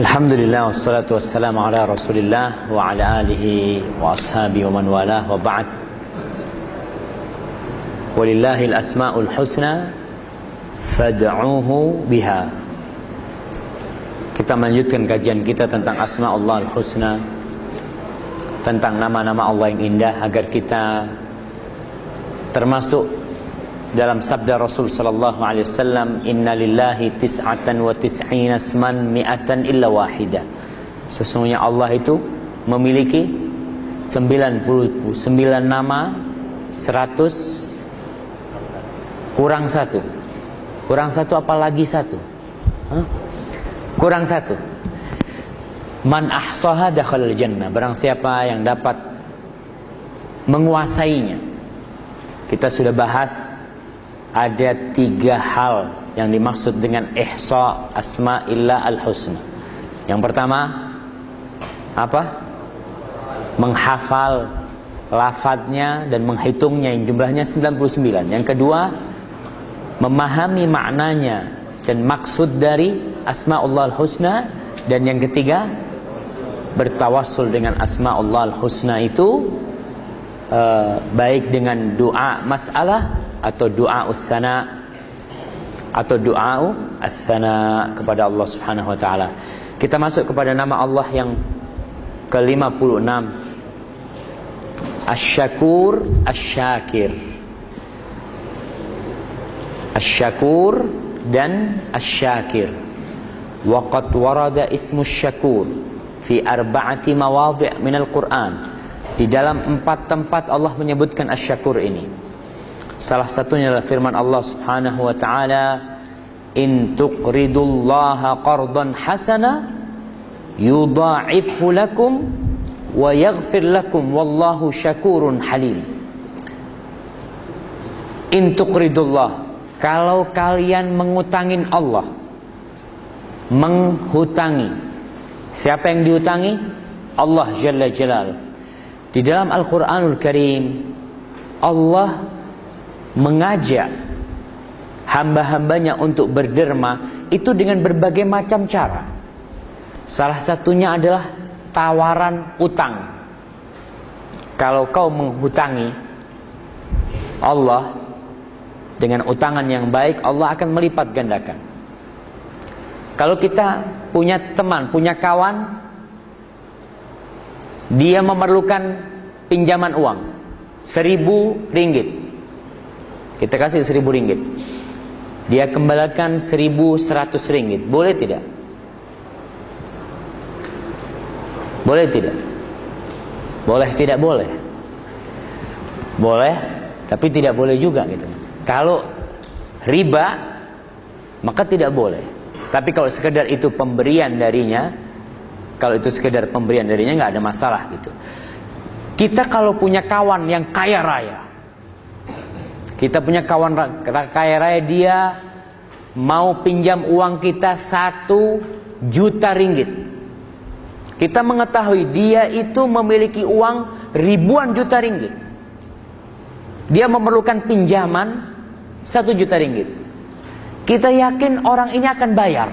Alhamdulillah wassalatu wassalamu ala Rasulillah wa ala alihi wa ashabi wa man walah wa ba'd. Walillahil asmaul husna fad'uhu biha. Kita melanjutkan kajian kita tentang asma Allah al-husna tentang nama-nama Allah yang indah agar kita termasuk dalam sabda Rasul sallallahu alaihi wasallam inna lillahi tis'atan wa tis'ina asman mi'atan illa wahida. Sesungguhnya Allah itu memiliki 99 nama 100 kurang satu. Kurang satu apalagi satu? Hah? kurang satu. Man ahsaha dakhala jannah. Barang siapa yang dapat menguasainya. Kita sudah bahas ada tiga hal yang dimaksud dengan ihsa asma'illah al-husna. Yang pertama apa? Menghafal lafadznya dan menghitungnya yang jumlahnya 99. Yang kedua memahami maknanya dan maksud dari asma'ullah al-husna dan yang ketiga bertawassul dengan asma'ullah al-husna itu uh, baik dengan doa masalah atau doa usana atau doa asana kepada Allah Subhanahu wa taala. Kita masuk kepada nama Allah yang ke-56. Asy-Syakur, Asy-Syakir. Asy-Syakur dan Asy-Syakir. Waqad warada ismu Syakur fi arba'ati mawadhi' min al-Qur'an. Di dalam empat tempat Allah menyebutkan Asy-Syakur ini. Salah satunya adalah firman Allah Subhanahu wa taala, "In tuqridullaha qardan hasana yudha'ifhu lakum wa yaghfir lakum wallahu syakurun halim." In tuqridullah, kalau kalian mengutangin Allah, menghutangi. Siapa yang dihutangi? Allah Jalla Jalal. Di dalam Al-Qur'anul Karim Allah mengajak hamba-hambanya untuk berderma itu dengan berbagai macam cara. Salah satunya adalah tawaran utang. Kalau kau menghutangi Allah dengan utangan yang baik, Allah akan melipat gandakan. Kalau kita punya teman, punya kawan, dia memerlukan pinjaman uang seribu ringgit kita kasih seribu ringgit. Dia kembalikan seribu seratus ringgit. Boleh tidak? Boleh tidak? Boleh tidak boleh? Boleh, tapi tidak boleh juga gitu. Kalau riba, maka tidak boleh. Tapi kalau sekedar itu pemberian darinya, kalau itu sekedar pemberian darinya nggak ada masalah gitu. Kita kalau punya kawan yang kaya raya, kita punya kawan kaya raya dia mau pinjam uang kita satu juta ringgit. Kita mengetahui dia itu memiliki uang ribuan juta ringgit. Dia memerlukan pinjaman satu juta ringgit. Kita yakin orang ini akan bayar.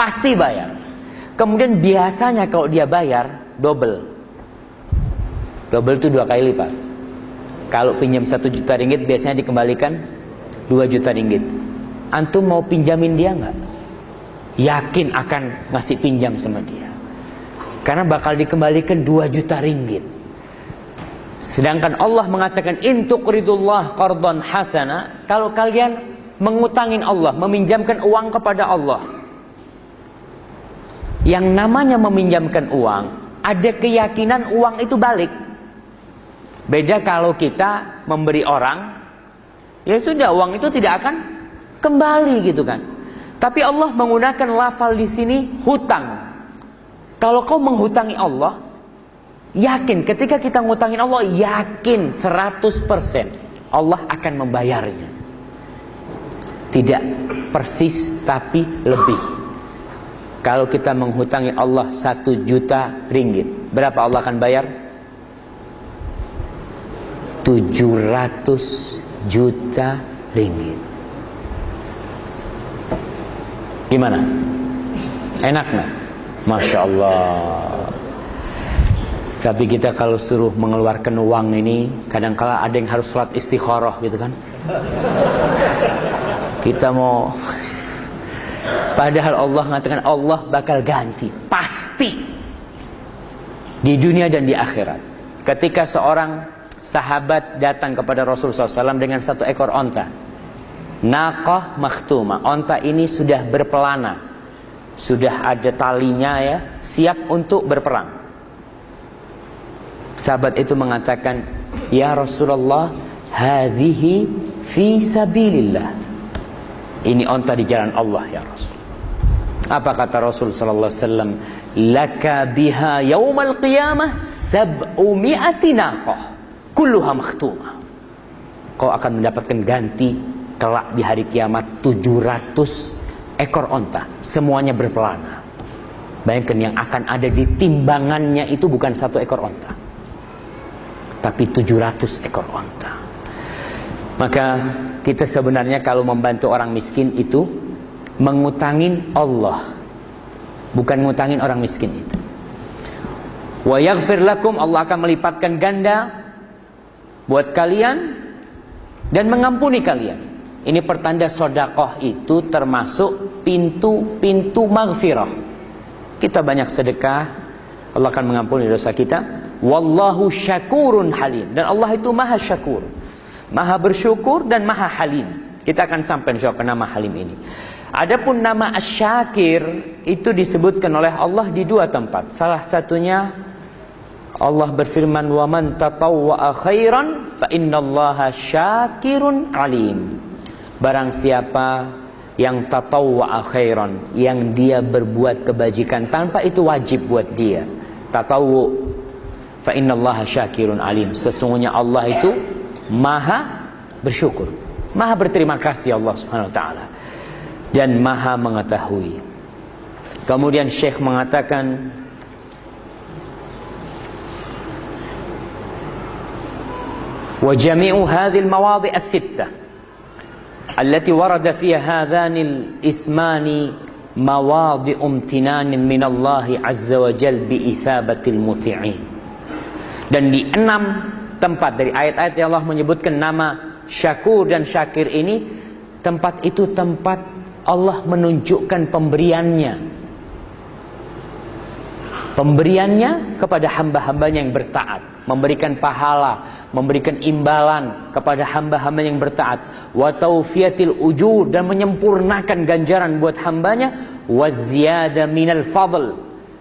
Pasti bayar. Kemudian biasanya kalau dia bayar double. Double itu dua kali lipat. Kalau pinjam satu juta ringgit biasanya dikembalikan dua juta ringgit. Antum mau pinjamin dia nggak? Yakin akan ngasih pinjam sama dia. Karena bakal dikembalikan dua juta ringgit. Sedangkan Allah mengatakan intuqridullah qardan hasana, kalau kalian mengutangin Allah, meminjamkan uang kepada Allah. Yang namanya meminjamkan uang, ada keyakinan uang itu balik. Beda kalau kita memberi orang, ya sudah uang itu tidak akan kembali gitu kan. Tapi Allah menggunakan lafal di sini hutang. Kalau kau menghutangi Allah, yakin ketika kita ngutangin Allah, yakin 100% Allah akan membayarnya. Tidak persis tapi lebih. Kalau kita menghutangi Allah satu juta ringgit, berapa Allah akan bayar? 700 juta ringgit. Gimana? Enak nggak? Masya Allah. Tapi kita kalau suruh mengeluarkan uang ini, kadang-kala ada yang harus sholat istikharah gitu kan. Kita mau Padahal Allah mengatakan Allah bakal ganti Pasti Di dunia dan di akhirat Ketika seorang sahabat datang kepada Rasulullah SAW dengan satu ekor onta Naqah makhtuma Onta ini sudah berpelana Sudah ada talinya ya Siap untuk berperang Sahabat itu mengatakan, "Ya Rasulullah, hadhihi fi sabilillah." Ini onta di jalan Allah ya Rasul. Apa kata Rasul sallallahu alaihi wasallam? Laka biha yaumal qiyamah sab'umi'ati naqah kulluha makhtumah. Kau akan mendapatkan ganti kelak di hari kiamat 700 ekor onta, semuanya berpelana. Bayangkan yang akan ada di timbangannya itu bukan satu ekor onta tapi 700 ekor onta. Maka kita sebenarnya kalau membantu orang miskin itu mengutangin Allah. Bukan ngutangin orang miskin itu. Wa yaghfir lakum Allah akan melipatkan ganda buat kalian dan mengampuni kalian. Ini pertanda sodakoh itu termasuk pintu-pintu maghfirah. Kita banyak sedekah, Allah akan mengampuni dosa kita. Wallahu syakurun halim. Dan Allah itu maha syakur. Maha bersyukur dan maha halim. Kita akan sampai insya ke nama halim ini. Adapun nama asyakir itu disebutkan oleh Allah di dua tempat. Salah satunya Allah berfirman wa man tatawwa'a khairan fa innallaha syakirun alim. Barang siapa yang tatawwa'a khairan, yang dia berbuat kebajikan tanpa itu wajib buat dia. Tatawwu Fa innallaha syakirun alim. Sesungguhnya Allah itu maha bersyukur. Maha berterima kasih Allah Subhanahu wa taala. Dan maha mengetahui. Kemudian Syekh mengatakan wa jami'u hadhihi al-mawadhi' as-sittah التي ورد فيها هذان الاسمان مواضع امتنان من الله عز وجل بإثابة المطيعين dan di enam tempat dari ayat-ayat yang Allah menyebutkan nama syakur dan syakir ini, tempat itu tempat Allah menunjukkan pemberiannya. Pemberiannya kepada hamba-hambanya yang bertaat. Memberikan pahala, memberikan imbalan kepada hamba-hamba yang bertaat. Wa taufiyatil ujur dan menyempurnakan ganjaran buat hambanya. Wa ziyada minal fadl.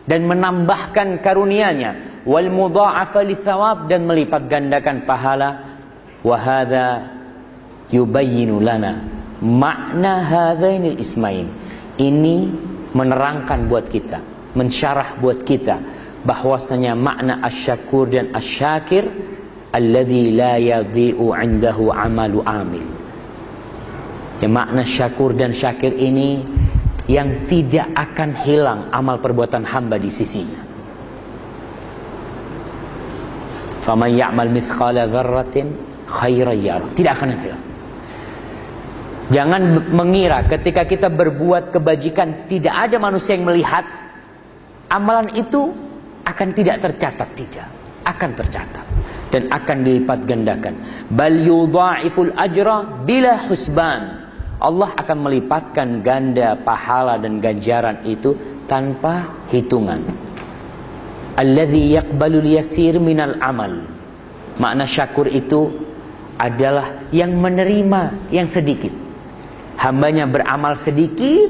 Dan menambahkan karunianya wal mudha'afa thawab dan melipat gandakan pahala wa hadza yubayyinu lana makna hadzainil ismain ini menerangkan buat kita mensyarah buat kita bahwasanya makna asyakur dan asyakir alladzi la yadhi'u 'indahu 'amalu amil ya makna syakur dan syakir ini yang tidak akan hilang amal perbuatan hamba di sisinya Faman ya'mal mithqala dzarratin khairan yarah. Tidak akan hilang. Jangan mengira ketika kita berbuat kebajikan tidak ada manusia yang melihat amalan itu akan tidak tercatat tidak akan tercatat dan akan dilipat gandakan bal yudha'iful ajra bila husban Allah akan melipatkan ganda pahala dan ganjaran itu tanpa hitungan alladhi yaqbalul yasir minal amal. Makna syakur itu adalah yang menerima yang sedikit. Hambanya beramal sedikit,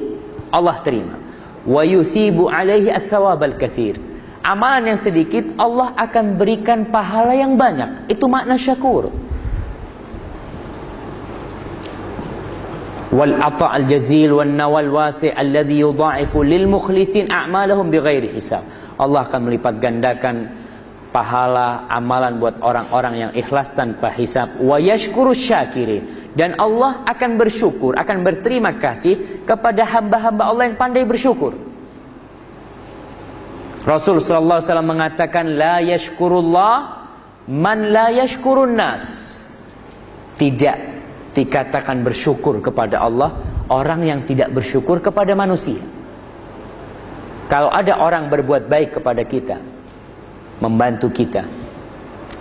Allah terima. Wa yuthibu alaihi as-thawab al-kathir. Amalan yang sedikit Allah akan berikan pahala yang banyak. Itu makna syakur. Wal ata al jazil wan nawal wasi' alladhi yudha'ifu lil mukhlisin a'malahum bighairi hisab. Allah akan melipat gandakan pahala amalan buat orang-orang yang ikhlas tanpa hisab wa yashkuru syakiri dan Allah akan bersyukur akan berterima kasih kepada hamba-hamba Allah yang pandai bersyukur Rasul sallallahu alaihi wasallam mengatakan la yashkurullah man la yashkurun nas tidak dikatakan bersyukur kepada Allah orang yang tidak bersyukur kepada manusia Kalau ada orang berbuat baik kepada kita, membantu kita,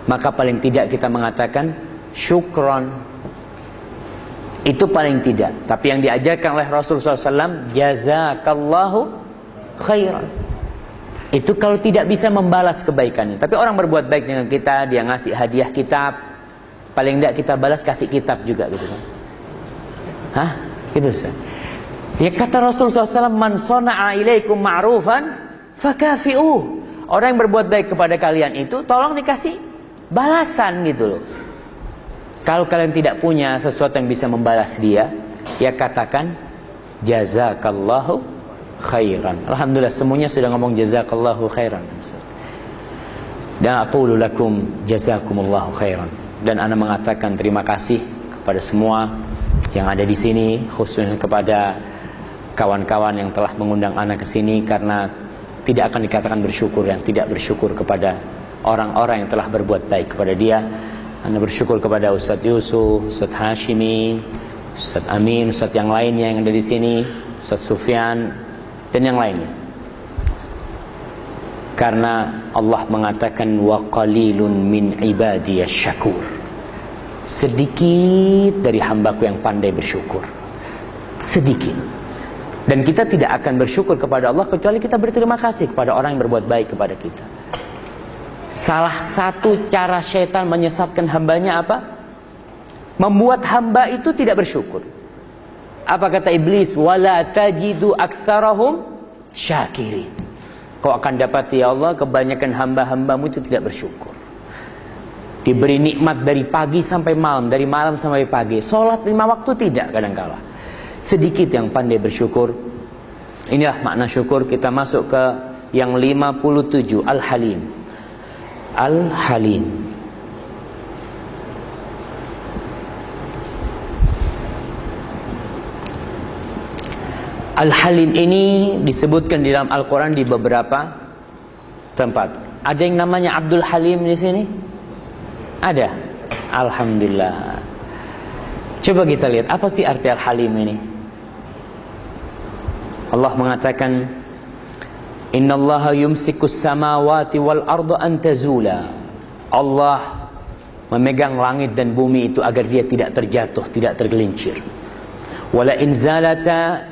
maka paling tidak kita mengatakan syukron. Itu paling tidak. Tapi yang diajarkan oleh Rasulullah SAW, jazakallahu khairan. Itu kalau tidak bisa membalas kebaikannya. Tapi orang berbuat baik dengan kita, dia ngasih hadiah kitab, paling tidak kita balas kasih kitab juga gitu kan. Hah? Gitu sih. Ya kata Rasulullah SAW, man sona'a ilaikum ma'rufan fakafi'uh. Orang yang berbuat baik kepada kalian itu tolong dikasih balasan gitu loh. Kalau kalian tidak punya sesuatu yang bisa membalas dia, ya katakan jazakallahu khairan. Alhamdulillah semuanya sudah ngomong jazakallahu khairan. Dan aku lakum jazakumullahu khairan. Dan ana mengatakan terima kasih kepada semua yang ada di sini, khususnya kepada kawan-kawan yang telah mengundang anak ke sini karena tidak akan dikatakan bersyukur yang tidak bersyukur kepada orang-orang yang telah berbuat baik kepada dia. Anda bersyukur kepada Ustadz Yusuf, Ustadz Hashimi, Ustadz Amin, Ustadz yang lainnya yang ada di sini, Ustadz Sufyan dan yang lainnya. Karena Allah mengatakan wa qalilun min ibadiyas syakur. Sedikit dari hambaku yang pandai bersyukur. Sedikit. Dan kita tidak akan bersyukur kepada Allah kecuali kita berterima kasih kepada orang yang berbuat baik kepada kita. Salah satu cara syaitan menyesatkan hambanya apa? Membuat hamba itu tidak bersyukur. Apa kata iblis? Wala tajidu aktsarahum syakirin. Kau akan dapat ya Allah kebanyakan hamba-hambamu itu tidak bersyukur. Diberi nikmat dari pagi sampai malam, dari malam sampai pagi. Sholat lima waktu tidak kadang-kala sedikit yang pandai bersyukur. Inilah makna syukur kita masuk ke yang 57 Al-Halim. Al-Halim. Al-Halim ini disebutkan di dalam Al-Quran di beberapa tempat. Ada yang namanya Abdul Halim di sini? Ada. Alhamdulillah. Coba kita lihat apa sih arti Al-Halim ini? Allah mengatakan Inna Allah yumsikus samawati wal ardu an tazula. Allah memegang langit dan bumi itu agar dia tidak terjatuh, tidak tergelincir. Wala in zalata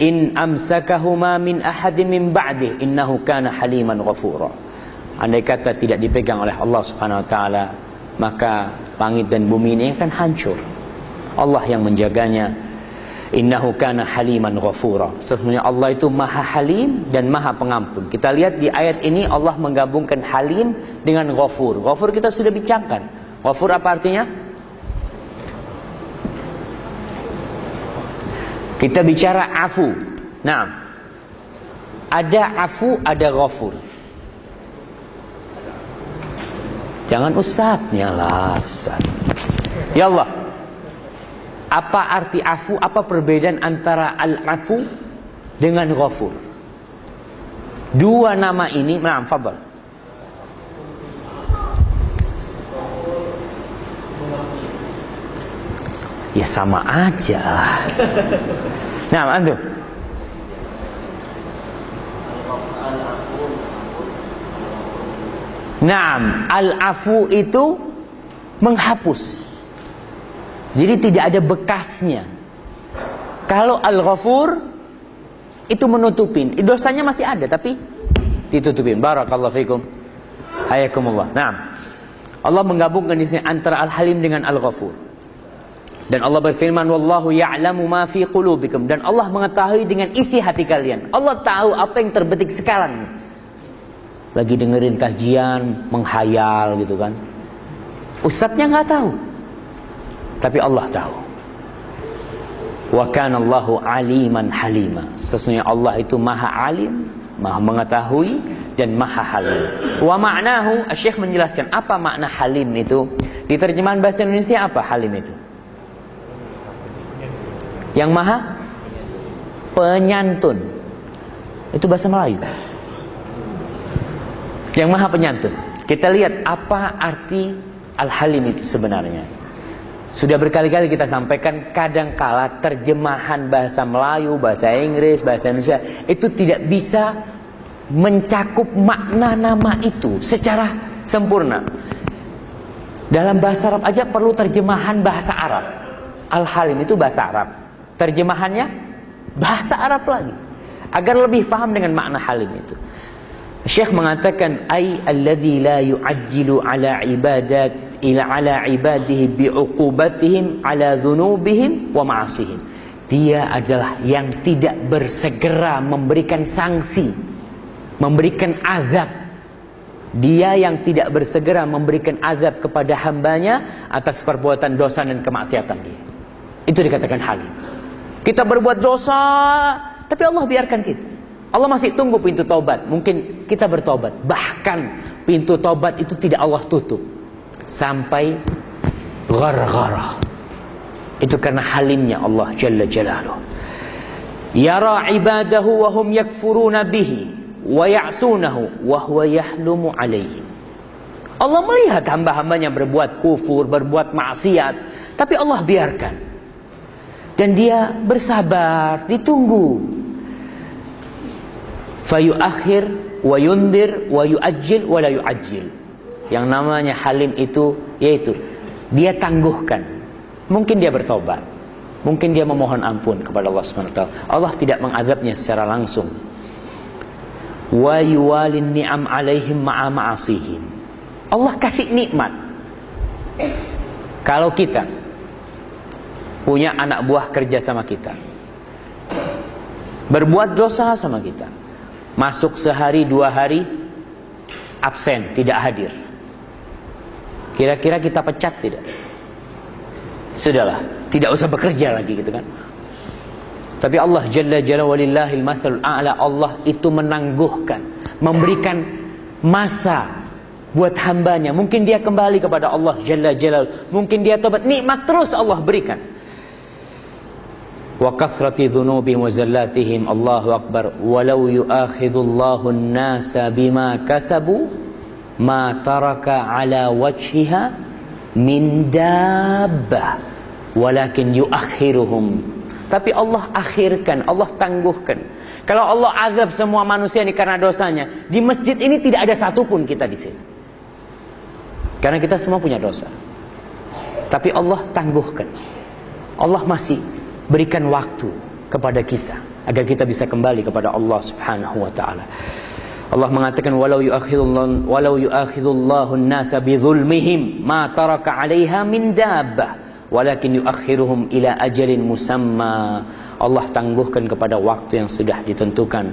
in amsakahuma min ahadin min ba'di innahu kana haliman ghafura. Andai kata tidak dipegang oleh Allah Subhanahu wa taala, maka langit dan bumi ini akan hancur. Allah yang menjaganya Innahu kana haliman ghafura. Sesungguhnya Allah itu maha halim dan maha pengampun. Kita lihat di ayat ini Allah menggabungkan halim dengan ghafur. Ghafur kita sudah bincangkan. Ghafur apa artinya? Kita bicara afu. Nah, ada afu, ada ghafur. Jangan ustadznya lah, ustaz. Ya Allah, apa arti afu? Apa perbedaan antara al-afu dengan ghafur? Dua nama ini, nah, fadal. Ya sama aja lah. Nah, antum. Naam, al-afu itu menghapus. Jadi tidak ada bekasnya. Kalau al-ghafur itu menutupin. Dosanya masih ada tapi ditutupin. Barakallahu fikum. Hayakumullah. Nah, Allah menggabungkan di sini antara al-halim dengan al-ghafur. Dan Allah berfirman, "Wallahu ya'lamu ma fi qulubikum." Dan Allah mengetahui dengan isi hati kalian. Allah tahu apa yang terbetik sekarang. Lagi dengerin kajian, menghayal gitu kan. Ustadznya nggak tahu. Tapi Allah tahu. Wa kana Allahu aliman halima. Sesungguhnya Allah itu maha alim, maha mengetahui dan maha halim. Wa ma'nahu, Syekh menjelaskan apa makna halim itu. Di terjemahan bahasa Indonesia apa halim itu? Yang maha penyantun. Itu bahasa Melayu. Yang maha penyantun. Kita lihat apa arti al-halim itu sebenarnya. Sudah berkali-kali kita sampaikan kadang-kala terjemahan bahasa Melayu, bahasa Inggris, bahasa Indonesia itu tidak bisa mencakup makna nama itu secara sempurna. Dalam bahasa Arab aja perlu terjemahan bahasa Arab. Al-Halim itu bahasa Arab. Terjemahannya bahasa Arab lagi. Agar lebih paham dengan makna halim itu. Syekh mengatakan ai alladhi la yu'ajjilu ala ibadat ila ala ibadihi bi'uqubatihim ala dhunubihim wa ma'asihim. Dia adalah yang tidak bersegera memberikan sanksi, memberikan azab. Dia yang tidak bersegera memberikan azab kepada hambanya atas perbuatan dosa dan kemaksiatan dia. Itu dikatakan halim. Kita berbuat dosa, tapi Allah biarkan kita. Allah masih tunggu pintu taubat. Mungkin kita bertobat. Bahkan pintu taubat itu tidak Allah tutup. Sampai gara-gara. Itu karena halimnya Allah Jalla Jalaluh. Yara ibadahu wa hum yakfuruna bihi wa ya'sunahu wa huwa yahlumu alaihim. Allah melihat hamba-hambanya berbuat kufur, berbuat maksiat, tapi Allah biarkan. Dan dia bersabar, ditunggu. Fayu akhir, wa yundir, wa yu'ajjil, wa la yu'ajjil. Yang namanya halim itu, yaitu dia tangguhkan. Mungkin dia bertobat. Mungkin dia memohon ampun kepada Allah SWT. Allah tidak mengadabnya secara langsung. Wa yuwalin ni'am alaihim ma'a ma'asihim. Allah kasih nikmat. Kalau kita punya anak buah kerja sama kita. Berbuat dosa sama kita. Masuk sehari dua hari absen, tidak hadir. Kira-kira kita pecat tidak? Sudahlah, tidak usah bekerja lagi gitu kan. Tapi Allah Jalla Jalla walillahil mathalul a'la Allah itu menangguhkan, memberikan masa buat hambanya. Mungkin dia kembali kepada Allah Jalla Jalla, mungkin dia tobat, nikmat terus Allah berikan wa kathrati dhunubihim wa zallatihim. Allahu akbar. Walau yu'akhidullahu an-nasa bima kasabu ma taraka ala wajhiha min yuakhiruhum. Tapi Allah akhirkan Allah tangguhkan. Kalau Allah azab semua manusia ini karena dosanya di masjid ini tidak ada satupun kita di sini. Karena kita semua punya dosa. Tapi Allah tangguhkan. Allah masih berikan waktu kepada kita agar kita bisa kembali kepada Allah Subhanahu wa taala. Allah mengatakan walau yu'akhidullahu walau yu'akhidullahu an-nasa bidzulmihim ma taraka 'alaiha min dabbah walakin yu'akhiruhum ila ajalin musamma. Allah tangguhkan kepada waktu yang sudah ditentukan.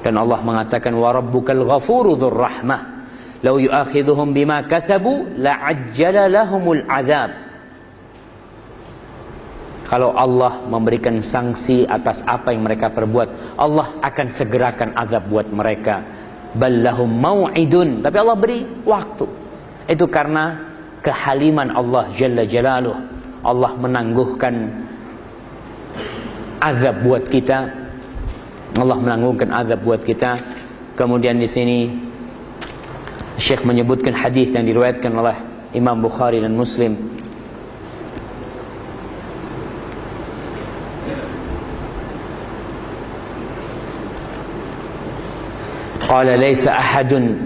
Dan Allah mengatakan wa rabbukal ghafuru dzur rahmah. Lau yu'akhidhuhum bima kasabu la'ajjala lahumul 'adzab kalau Allah memberikan sanksi atas apa yang mereka perbuat, Allah akan segerakan azab buat mereka. Ballahum mau'idun. Tapi Allah beri waktu. Itu karena kehaliman Allah Jalla Jalaluh. Allah menangguhkan azab buat kita. Allah menangguhkan azab buat kita. Kemudian di sini Syekh menyebutkan hadis yang diriwayatkan oleh Imam Bukhari dan Muslim Qala laisa ahadun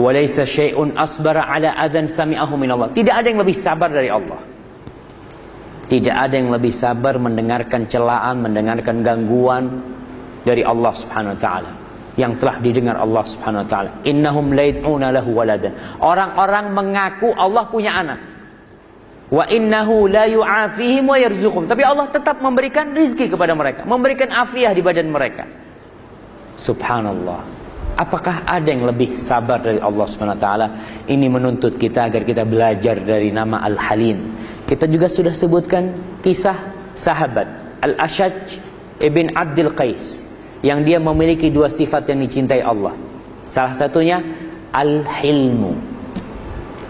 wa laisa syai'un asbara ala adan sami'ahu min. Tidak ada yang lebih sabar dari Allah. Tidak ada yang lebih sabar mendengarkan celaan, mendengarkan gangguan dari Allah Subhanahu wa taala yang telah didengar Allah Subhanahu wa taala. Innahum laid'una lahu waladan. Orang-orang mengaku Allah punya anak. Wa innahu la yu'afihim wa yarzuqhum. Tapi Allah tetap memberikan rizki kepada mereka, memberikan afiah di badan mereka. Subhanallah. Apakah ada yang lebih sabar dari Allah taala? Ini menuntut kita agar kita belajar dari nama Al-Halim. Kita juga sudah sebutkan kisah sahabat Al-Ashaj ibn Abdul Qais yang dia memiliki dua sifat yang dicintai Allah. Salah satunya Al-Hilmu.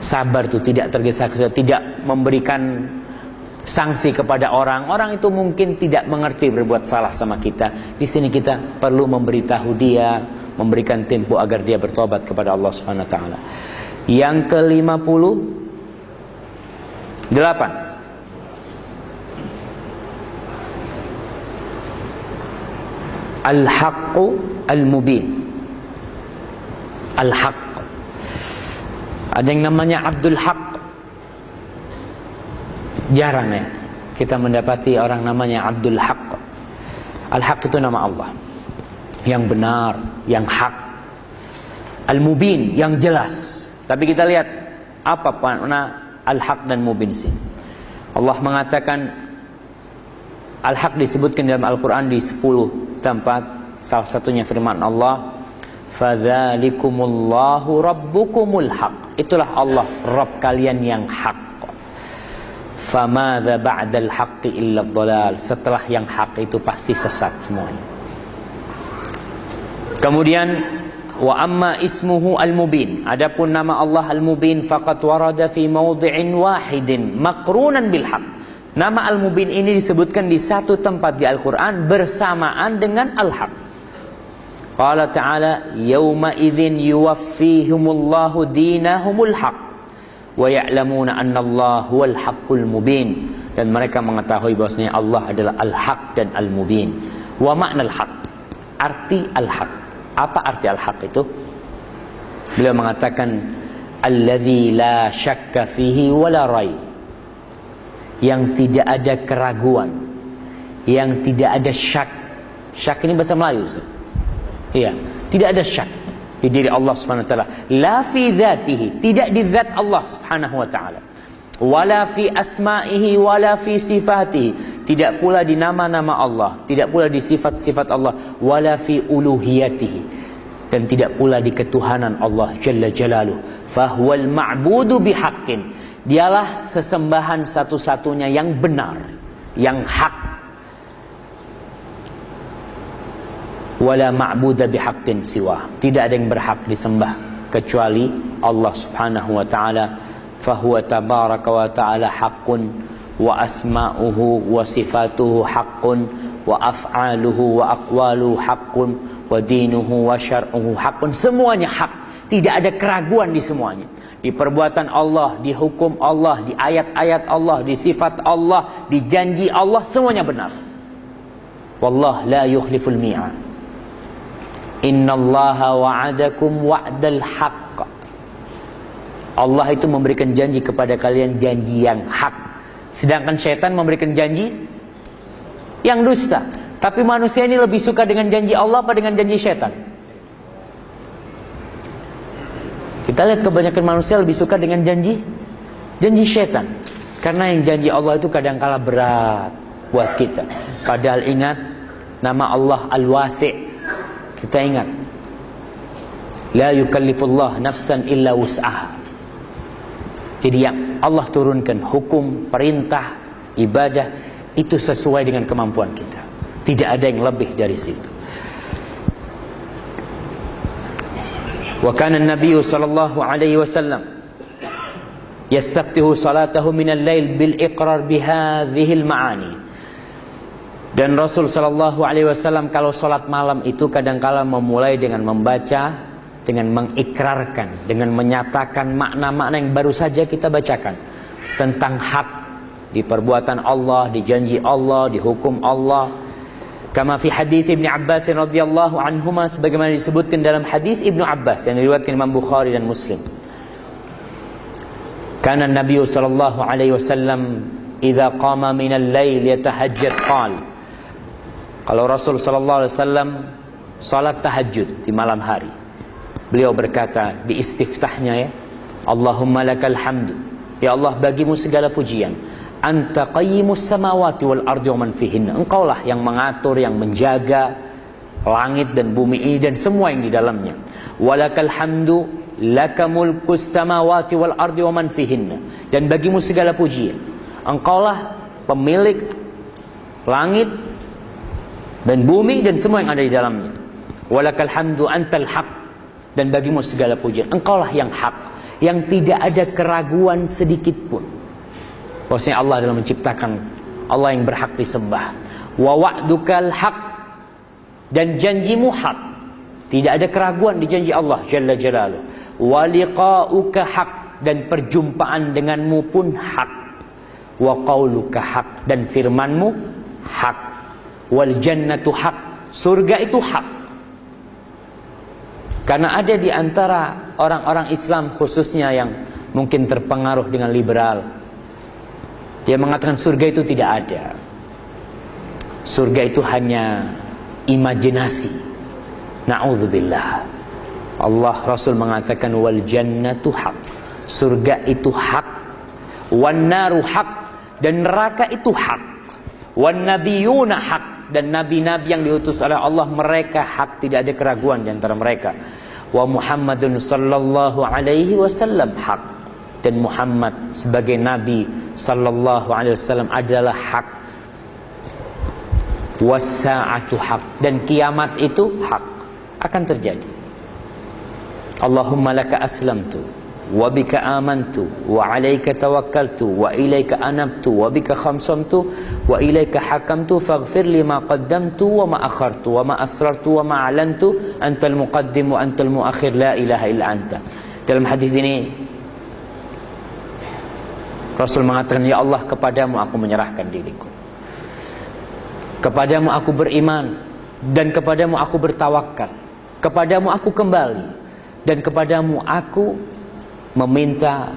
Sabar itu tidak tergesa-gesa, tidak memberikan sanksi kepada orang. Orang itu mungkin tidak mengerti berbuat salah sama kita. Di sini kita perlu memberitahu dia, memberikan tempo agar dia bertobat kepada Allah Subhanahu taala. Yang ke-50 delapan Al-haqqu al-mubin Al-Haq. Ada yang namanya Abdul Haq. Jarang ya kita mendapati orang namanya Abdul Haq. Al-Haq itu nama Allah. Yang benar, yang hak. Al-Mubin, yang jelas. Tapi kita lihat apa makna Al-Haq dan Mubin sih. Allah mengatakan Al-Haq disebutkan dalam Al-Quran di 10 tempat. Salah satunya firman Allah Fadzalikumullahu rabbukumul haq. Itulah Allah Rabb kalian yang hak. Famadza ba'dal haqqi illa dhalal. Setelah yang hak itu pasti sesat semuanya. Kemudian wa amma ismuhu al-mubin. Adapun nama Allah al-mubin faqad warada fi mawdhi'in wahidin maqrunan bil haq. Nama al-mubin ini disebutkan di satu tempat di Al-Qur'an bersamaan dengan al-haq. Qala ta'ala yawma idzin yuwaffihimullahu dinahumul haq wa ya'lamuna anna Allah huwal haqqul mubin dan mereka mengetahui bahwasanya Allah adalah al-haq dan al-mubin. Wa makna al-haq? Arti al-haq. Apa arti al-haq itu? Beliau mengatakan alladzi la syakka fihi wala raib. Yang tidak ada keraguan, yang tidak ada syak. Syak ini bahasa Melayu. Ustaz. Iya, tidak ada syak di diri Allah Subhanahu wa taala. La fi dzatihi, tidak di zat Allah Subhanahu wa taala. Wala fi asma'ihi wala fi sifatihi, tidak pula di nama-nama Allah, tidak pula di sifat-sifat Allah, wala fi uluhiyatihi dan tidak pula di ketuhanan Allah Jalla Jalaluh. Fahuwal ma'budu bihaqqin. Dialah sesembahan satu-satunya yang benar, yang hak wala ma'budu bihaqqin siwa. Tidak ada yang berhak disembah kecuali Allah Subhanahu wa taala. Fahuwa tabaraka wa taala haqqun wa asma'uhu wa sifatuhu haqqun wa af'aluhu wa aqwaluhu haqqun wa dinuhu wa syar'uhu haqqun. Semuanya hak. Tidak ada keraguan di semuanya. Di perbuatan Allah, di hukum Allah, di ayat-ayat Allah, di sifat Allah, di janji Allah, semuanya benar. Wallah la yukhliful mi'ad. Innallaha wa'adakum wa'dal haqq. Allah itu memberikan janji kepada kalian janji yang hak. Sedangkan syaitan memberikan janji yang dusta. Tapi manusia ini lebih suka dengan janji Allah apa dengan janji syaitan? Kita lihat kebanyakan manusia lebih suka dengan janji janji syaitan. Karena yang janji Allah itu kadangkala berat buat kita. Padahal ingat nama Allah Al-Wasi' Kita ingat La yukallifullah nafsan illa wus'aha Jadi yang Allah turunkan hukum, perintah, ibadah Itu sesuai dengan kemampuan kita. Tidak ada yang lebih dari situ. Wa kana Nabi sallallahu alaihi wasallam yastaftihu salatahu min al-lail bil iqrar bi hadhihi al-ma'ani. Dan Rasul Shallallahu Alaihi Wasallam kalau sholat malam itu kadangkala memulai dengan membaca, dengan mengikrarkan, dengan menyatakan makna-makna yang baru saja kita bacakan tentang hak di perbuatan Allah, di janji Allah, di hukum Allah. Kama fi hadis Ibnu Abbas radhiyallahu anhuma sebagaimana disebutkan dalam hadis Ibnu Abbas yang diriwayatkan Imam Bukhari dan Muslim. Karena Nabi sallallahu alaihi wasallam idza qama min al-lail yatahajjad qala kalau Rasul Sallallahu Alaihi Wasallam salat tahajud di malam hari, beliau berkata di istiftahnya ya, Allahumma lakal hamdu, ya Allah bagimu segala pujian. Anta qayyimus samawati wal ardi wa man fihinna. Engkaulah yang mengatur, yang menjaga langit dan bumi ini dan semua yang di dalamnya. Walakal hamdu laka mulkus samawati wal ardi wa man. Dan bagimu segala pujian. Engkaulah pemilik langit dan bumi dan semua yang ada di dalamnya. Walakal hamdu antal haq dan bagimu segala pujian. Engkaulah yang hak, yang tidak ada keraguan sedikit pun. Bahwasanya Allah adalah menciptakan Allah yang berhak disembah. Wa wa'dukal haq dan janjimu hak. Tidak ada keraguan di janji Allah Jalla Jalaluh. Wa liqa'uka haq dan perjumpaan denganmu pun hak. Wa qauluka haq dan firmanmu hak wal jannatu hak surga itu hak Karena ada di antara orang-orang Islam khususnya yang mungkin terpengaruh dengan liberal. Dia mengatakan surga itu tidak ada. Surga itu hanya imajinasi. Nauzubillah. Allah Rasul mengatakan wal jannatu haq. Surga itu hak. Wan naru haq dan neraka itu hak. Wan nabiyuna hak dan nabi-nabi yang diutus oleh Allah mereka hak tidak ada keraguan di antara mereka. Wa Muhammadun sallallahu alaihi wasallam hak. Dan Muhammad sebagai nabi sallallahu alaihi wasallam adalah hak. Wasaatu hak. Dan kiamat itu hak. Akan terjadi. Allahumma laka aslamtu wa bika amantu wa alayka tawakkaltu wa ilayka anabtu wa bika khamsamtu wa ilayka hakamtu faghfir li ma qaddamtu wa ma akhartu wa ma asrartu wa ma alantu antal muqaddim wa antal muakhir la ilaha illa anta dalam hadis ini Rasul mengatakan ya Allah kepadamu aku menyerahkan diriku Kepadamu aku beriman dan kepadamu aku bertawakal. Kepadamu aku kembali dan kepadamu aku meminta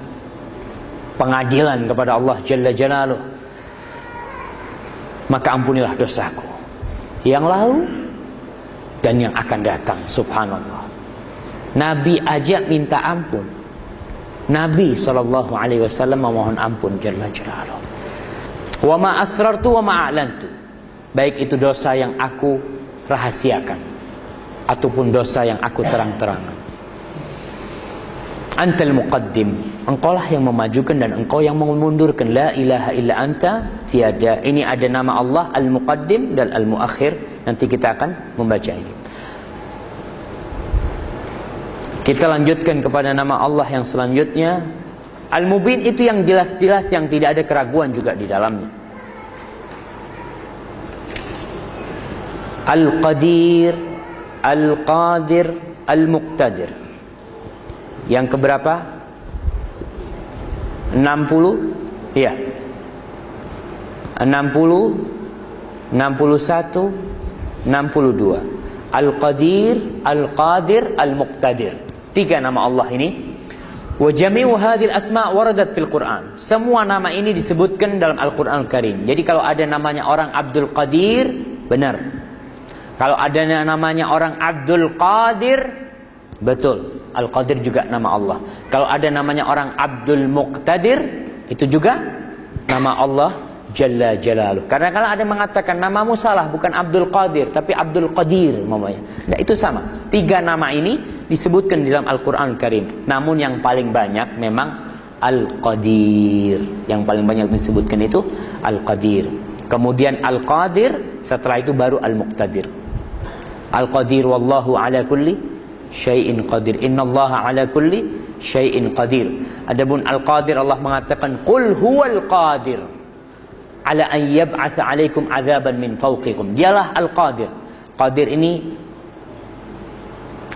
pengadilan kepada Allah Jalla Jalaluh. Maka ampunilah dosaku yang lalu dan yang akan datang. Subhanallah. Nabi aja minta ampun. Nabi Shallallahu Alaihi Wasallam memohon ampun Jalla Jalaluh. Wa ma asrartu wa ma a'lantu baik itu dosa yang aku rahasiakan ataupun dosa yang aku terang-terangan. Antal muqaddim, engkaulah yang memajukan dan engkau yang memundurkan. La ilaha illa anta, tiada. Ini ada nama Allah Al-Muqaddim dan Al-Muakhir. Nanti kita akan membaca ini. Kita lanjutkan kepada nama Allah yang selanjutnya. Al-Mubin itu yang jelas-jelas yang tidak ada keraguan juga di dalamnya. Al-Qadir, Al-Qadir, Al-Muqtadir. Yang keberapa? 60? Iya. 60, 61, 62. Al-Qadir, Al-Qadir, Al-Muqtadir. Tiga nama Allah ini. Wa jami'u hadhil asma' waradat fil Quran. Semua nama ini disebutkan dalam Al-Qur'an Al-Karim. Jadi kalau ada namanya orang Abdul Qadir, benar. Kalau ada namanya orang Abdul Qadir, betul. Al-Qadir juga nama Allah. Kalau ada namanya orang Abdul Muqtadir, itu juga nama Allah Jalla Jalaluh. Karena kalau ada mengatakan namamu salah, bukan Abdul Qadir, tapi Abdul Qadir mamanya. Nah, itu sama. Tiga nama ini disebutkan di dalam Al-Quran Karim. Namun yang paling banyak memang Al-Qadir. Yang paling banyak disebutkan itu Al-Qadir. Kemudian Al-Qadir, setelah itu baru Al-Muqtadir. Al-Qadir wallahu ala kulli syai'in qadir. Innallaha ala kulli syai'in qadir. Adapun Al-Qadir Allah mengatakan qul huwal qadir ala an yab'atsa 'alaikum 'adzaban min fawqikum. Dialah Al-Qadir. Qadir ini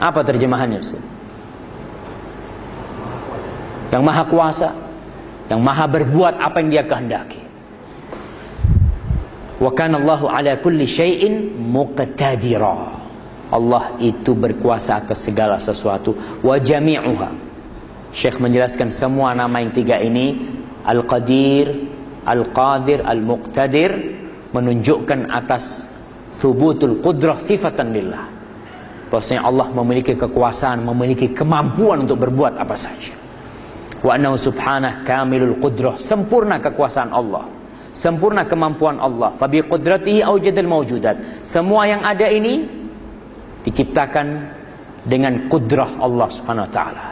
apa terjemahannya Ustaz? Yang maha kuasa, yang maha berbuat apa yang dia kehendaki. Wa kana Allahu ala kulli syai'in muqtadira. Allah itu berkuasa atas segala sesuatu. Wa jami'uha. Syekh menjelaskan semua nama yang tiga ini. Al-Qadir Al-Qadir Al-Muqtadir menunjukkan atas thubutul qudrah sifatan lillah. Bahwasanya Allah memiliki kekuasaan memiliki kemampuan untuk berbuat apa saja. Wa annahu subhanah kamilul qudrah sempurna kekuasaan Allah. Sempurna kemampuan Allah. Fabi qudratihi aujadal mawjudat. Semua yang ada ini diciptakan dengan kudrah Allah Subhanahu wa taala.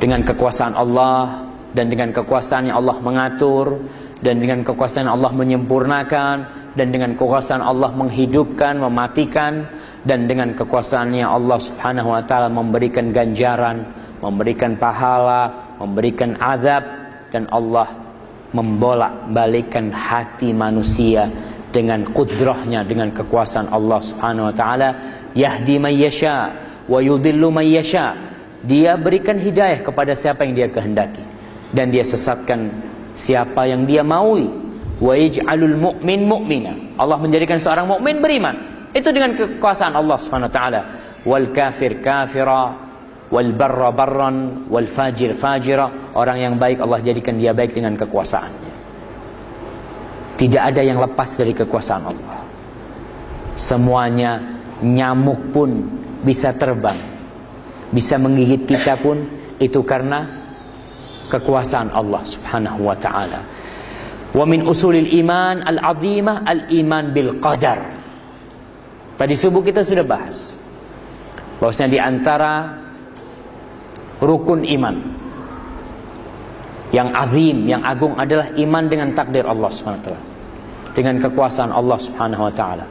Dengan kekuasaan Allah dan dengan kekuasaan yang Allah mengatur dan dengan kekuasaan Allah menyempurnakan dan dengan kekuasaan Allah menghidupkan, mematikan dan dengan kekuasaannya Allah Subhanahu wa taala memberikan ganjaran, memberikan pahala, memberikan azab dan Allah membolak-balikan hati manusia dengan kudrahnya dengan kekuasaan Allah Subhanahu wa taala yahdi may yasha wa yudhillu may yasha. Dia berikan hidayah kepada siapa yang dia kehendaki dan dia sesatkan siapa yang dia maui. Wa yaj'alul mu'min mu'mina. Allah menjadikan seorang mukmin beriman. Itu dengan kekuasaan Allah Subhanahu wa taala. Wal kafir kafira wal barra barran wal fajir fajira. Orang yang baik Allah jadikan dia baik dengan kekuasaannya tidak ada yang lepas dari kekuasaan Allah. Semuanya nyamuk pun bisa terbang. Bisa menggigit kita pun itu karena kekuasaan Allah Subhanahu wa taala. Wa min usulil iman al-azimah al-iman bil qadar. Tadi subuh kita sudah bahas bahwasanya di antara rukun iman yang azim, yang agung adalah iman dengan takdir Allah Subhanahu wa taala. Dengan kekuasaan Allah Subhanahu wa taala.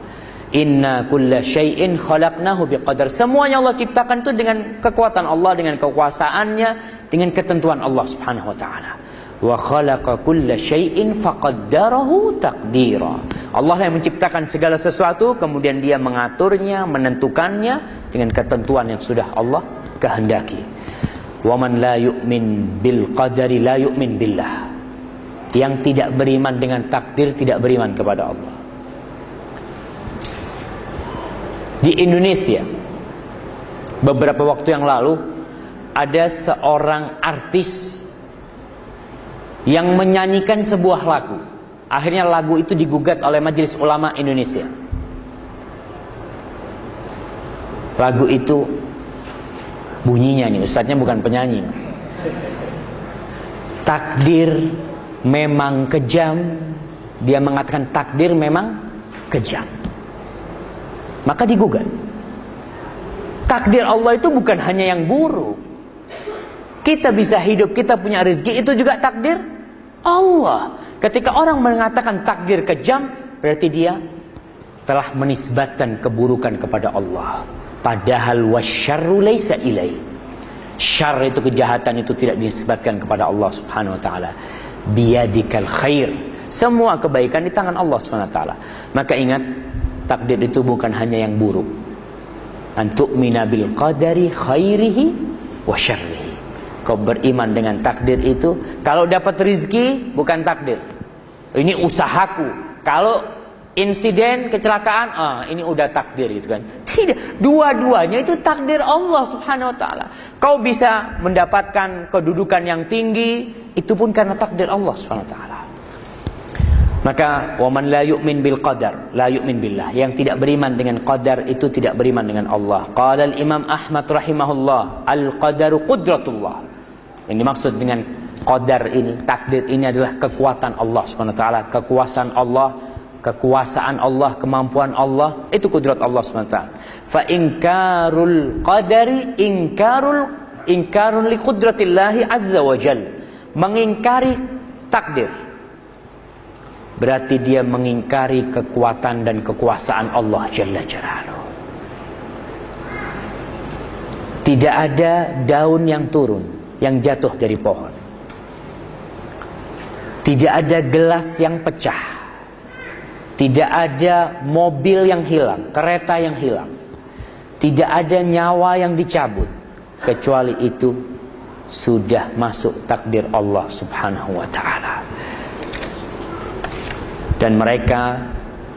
Inna kulla syai'in khalaqnahu biqadar. Semuanya Allah ciptakan itu dengan kekuatan Allah, dengan kekuasaannya, dengan ketentuan Allah Subhanahu wa taala. Wa khalaqa kulla syai'in faqaddarahu taqdira. Allah yang menciptakan segala sesuatu kemudian dia mengaturnya, menentukannya dengan ketentuan yang sudah Allah kehendaki. Wa man la yu'min bil qadari la yu'min billah. Yang tidak beriman dengan takdir tidak beriman kepada Allah. Di Indonesia beberapa waktu yang lalu ada seorang artis yang menyanyikan sebuah lagu. Akhirnya lagu itu digugat oleh Majelis Ulama Indonesia. Lagu itu bunyinya nih, ustadznya bukan penyanyi. Takdir memang kejam. Dia mengatakan takdir memang kejam. Maka digugat. Takdir Allah itu bukan hanya yang buruk. Kita bisa hidup, kita punya rezeki itu juga takdir Allah. Ketika orang mengatakan takdir kejam, berarti dia telah menisbatkan keburukan kepada Allah. Padahal wasyarru laisa ilai. Syar itu kejahatan itu tidak disebabkan kepada Allah Subhanahu wa taala. Biadikal khair. Semua kebaikan di tangan Allah taala. Maka ingat, takdir itu bukan hanya yang buruk. Antuk minabil qadari khairihi wa syarrihi. Kau beriman dengan takdir itu, kalau dapat rizki bukan takdir. Ini usahaku. Kalau insiden kecelakaan ah ini udah takdir gitu kan. Tidak dua-duanya itu takdir Allah Subhanahu wa taala. Kau bisa mendapatkan kedudukan yang tinggi itu pun karena takdir Allah Subhanahu wa taala. Maka waman la yu'min bil qadar la yu'min billah. Yang tidak beriman dengan qadar itu tidak beriman dengan Allah. Qala al imam Ahmad rahimahullah al qadaru qudratullah. Yang dimaksud dengan qadar ini takdir ini adalah kekuatan Allah Subhanahu wa taala kekuasaan Allah kekuasaan Allah, kemampuan Allah, itu kudrat Allah SWT. Fa inkarul qadari inkarul inkarun li qudratillahi azza wa jal. Mengingkari takdir. Berarti dia mengingkari kekuatan dan kekuasaan Allah Jalla Jalaluh. Tidak ada daun yang turun, yang jatuh dari pohon. Tidak ada gelas yang pecah. Tidak ada mobil yang hilang, kereta yang hilang. Tidak ada nyawa yang dicabut. Kecuali itu sudah masuk takdir Allah subhanahu wa ta'ala. Dan mereka,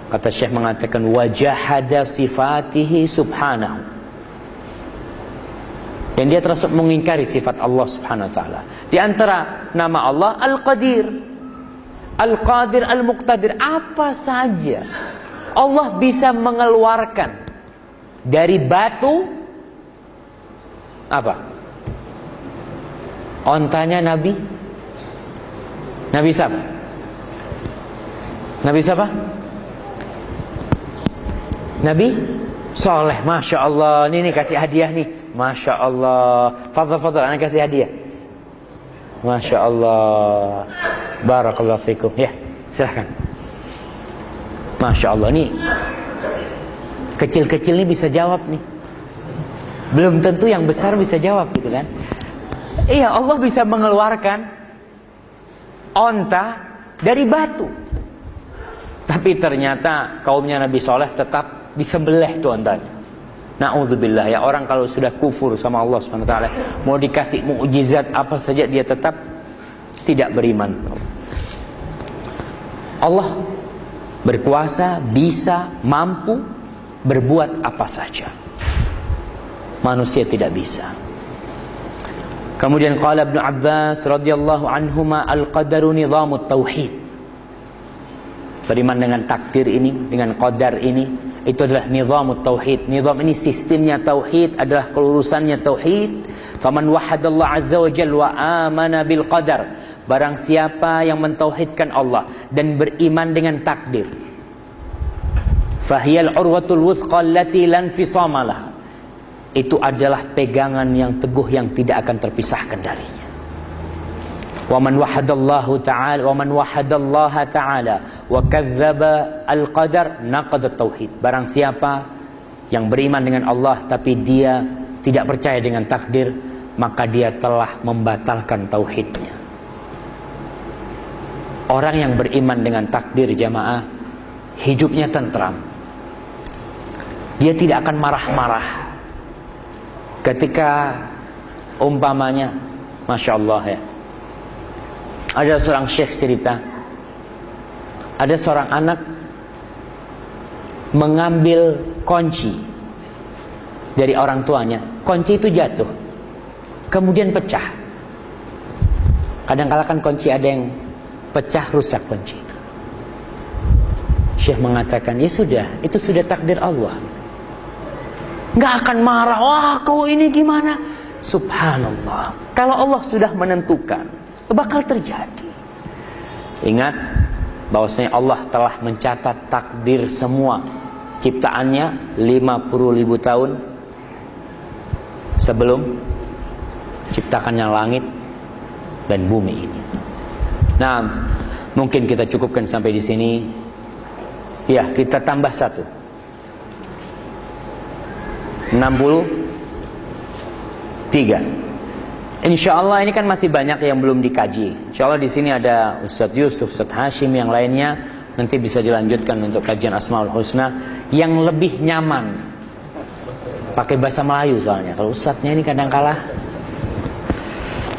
kata Syekh mengatakan, wajahada sifatihi subhanahu. Dan dia terus mengingkari sifat Allah subhanahu wa ta'ala. Di antara nama Allah, Al-Qadir. Al-Qadir Al-Muqtadir apa saja Allah bisa mengeluarkan dari batu apa? Ontanya Nabi Nabi siapa? Nabi siapa? Nabi Soleh, Masya Allah Ini, nih kasih hadiah nih Masya Allah Fadal, fadal, anak kasih hadiah Masya Allah Barakallahu fikum. Ya, silahkan. Masya Allah nih kecil-kecil nih bisa jawab nih. Belum tentu yang besar bisa jawab gitu kan. Iya Allah bisa mengeluarkan onta dari batu. Tapi ternyata kaumnya Nabi Soleh tetap disembelih tuh ontanya. Na'udzubillah ya orang kalau sudah kufur sama Allah SWT Mau dikasih mukjizat apa saja dia tetap tidak beriman Allah berkuasa, bisa, mampu berbuat apa saja. Manusia tidak bisa. Kemudian qala Ibnu Abbas radhiyallahu anhuma al-qadaru nizamut tauhid. Beriman dengan takdir ini, dengan qadar ini, itu adalah nizamut tauhid. Nizam ini sistemnya tauhid, adalah kelurusannya tauhid. Faman wahadallah azza wa jalla wa amana bil qadar. Barang siapa yang mentauhidkan Allah dan beriman dengan takdir. Fahiyal urwatul wuthqa allati lan fisama Itu adalah pegangan yang teguh yang tidak akan terpisahkan darinya. ومن وحد الله تعالى ومن وحد الله تعالى وكذب القدر نقض التوحيد barang siapa yang beriman dengan Allah tapi dia tidak percaya dengan takdir maka dia telah membatalkan tauhidnya orang yang beriman dengan takdir jamaah hidupnya tentram dia tidak akan marah-marah ketika umpamanya Masya Allah ya ada seorang syekh cerita. Ada seorang anak Mengambil kunci Dari orang tuanya. Kunci itu jatuh. Kemudian pecah. Kadang-kala kan kunci ada yang Pecah rusak kunci itu. Syekh mengatakan Ya sudah, itu sudah takdir Allah. Nggak akan marah Wah kau ini gimana? Subhanallah. Kalau Allah sudah menentukan bakal terjadi. Ingat bahwasanya Allah telah mencatat takdir semua ciptaannya 50 ribu tahun sebelum ciptakannya langit dan bumi ini. Nah, mungkin kita cukupkan sampai di sini. Ya, kita tambah satu. 63 Insya Allah ini kan masih banyak yang belum dikaji. Insya Allah di sini ada Ustadz Yusuf, Ustadz Hashim yang lainnya. Nanti bisa dilanjutkan untuk kajian Asmaul Husna yang lebih nyaman. Pakai bahasa Melayu soalnya. Kalau Ustadznya ini kadang kalah.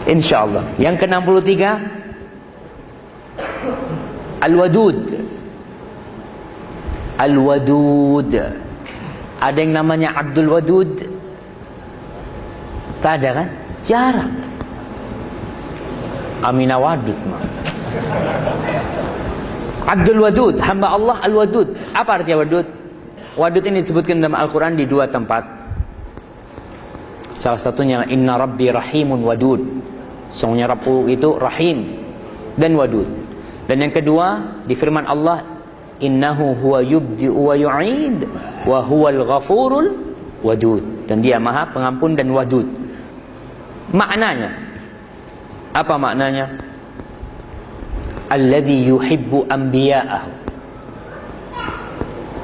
Insya Allah. Yang ke-63 Al-Wadud. Al-Wadud. Ada yang namanya Abdul Wadud. Tak ada kan? Jarang. Aminah Wadud Abdul Wadud, hamba Allah Al-Wadud. Apa artinya Wadud? Wadud ini disebutkan dalam Al-Quran di dua tempat. Salah satunya Inna Rabbi Rahimun Wadud. Sungguhnya Rabbu itu Rahim dan Wadud. Dan yang kedua di firman Allah Innahu huwa yubdi'u wa yu'id wa huwal ghafurul wadud. Dan dia maha pengampun dan wadud maknanya. Apa maknanya? Alladhi yuhibbu anbiya'ahu.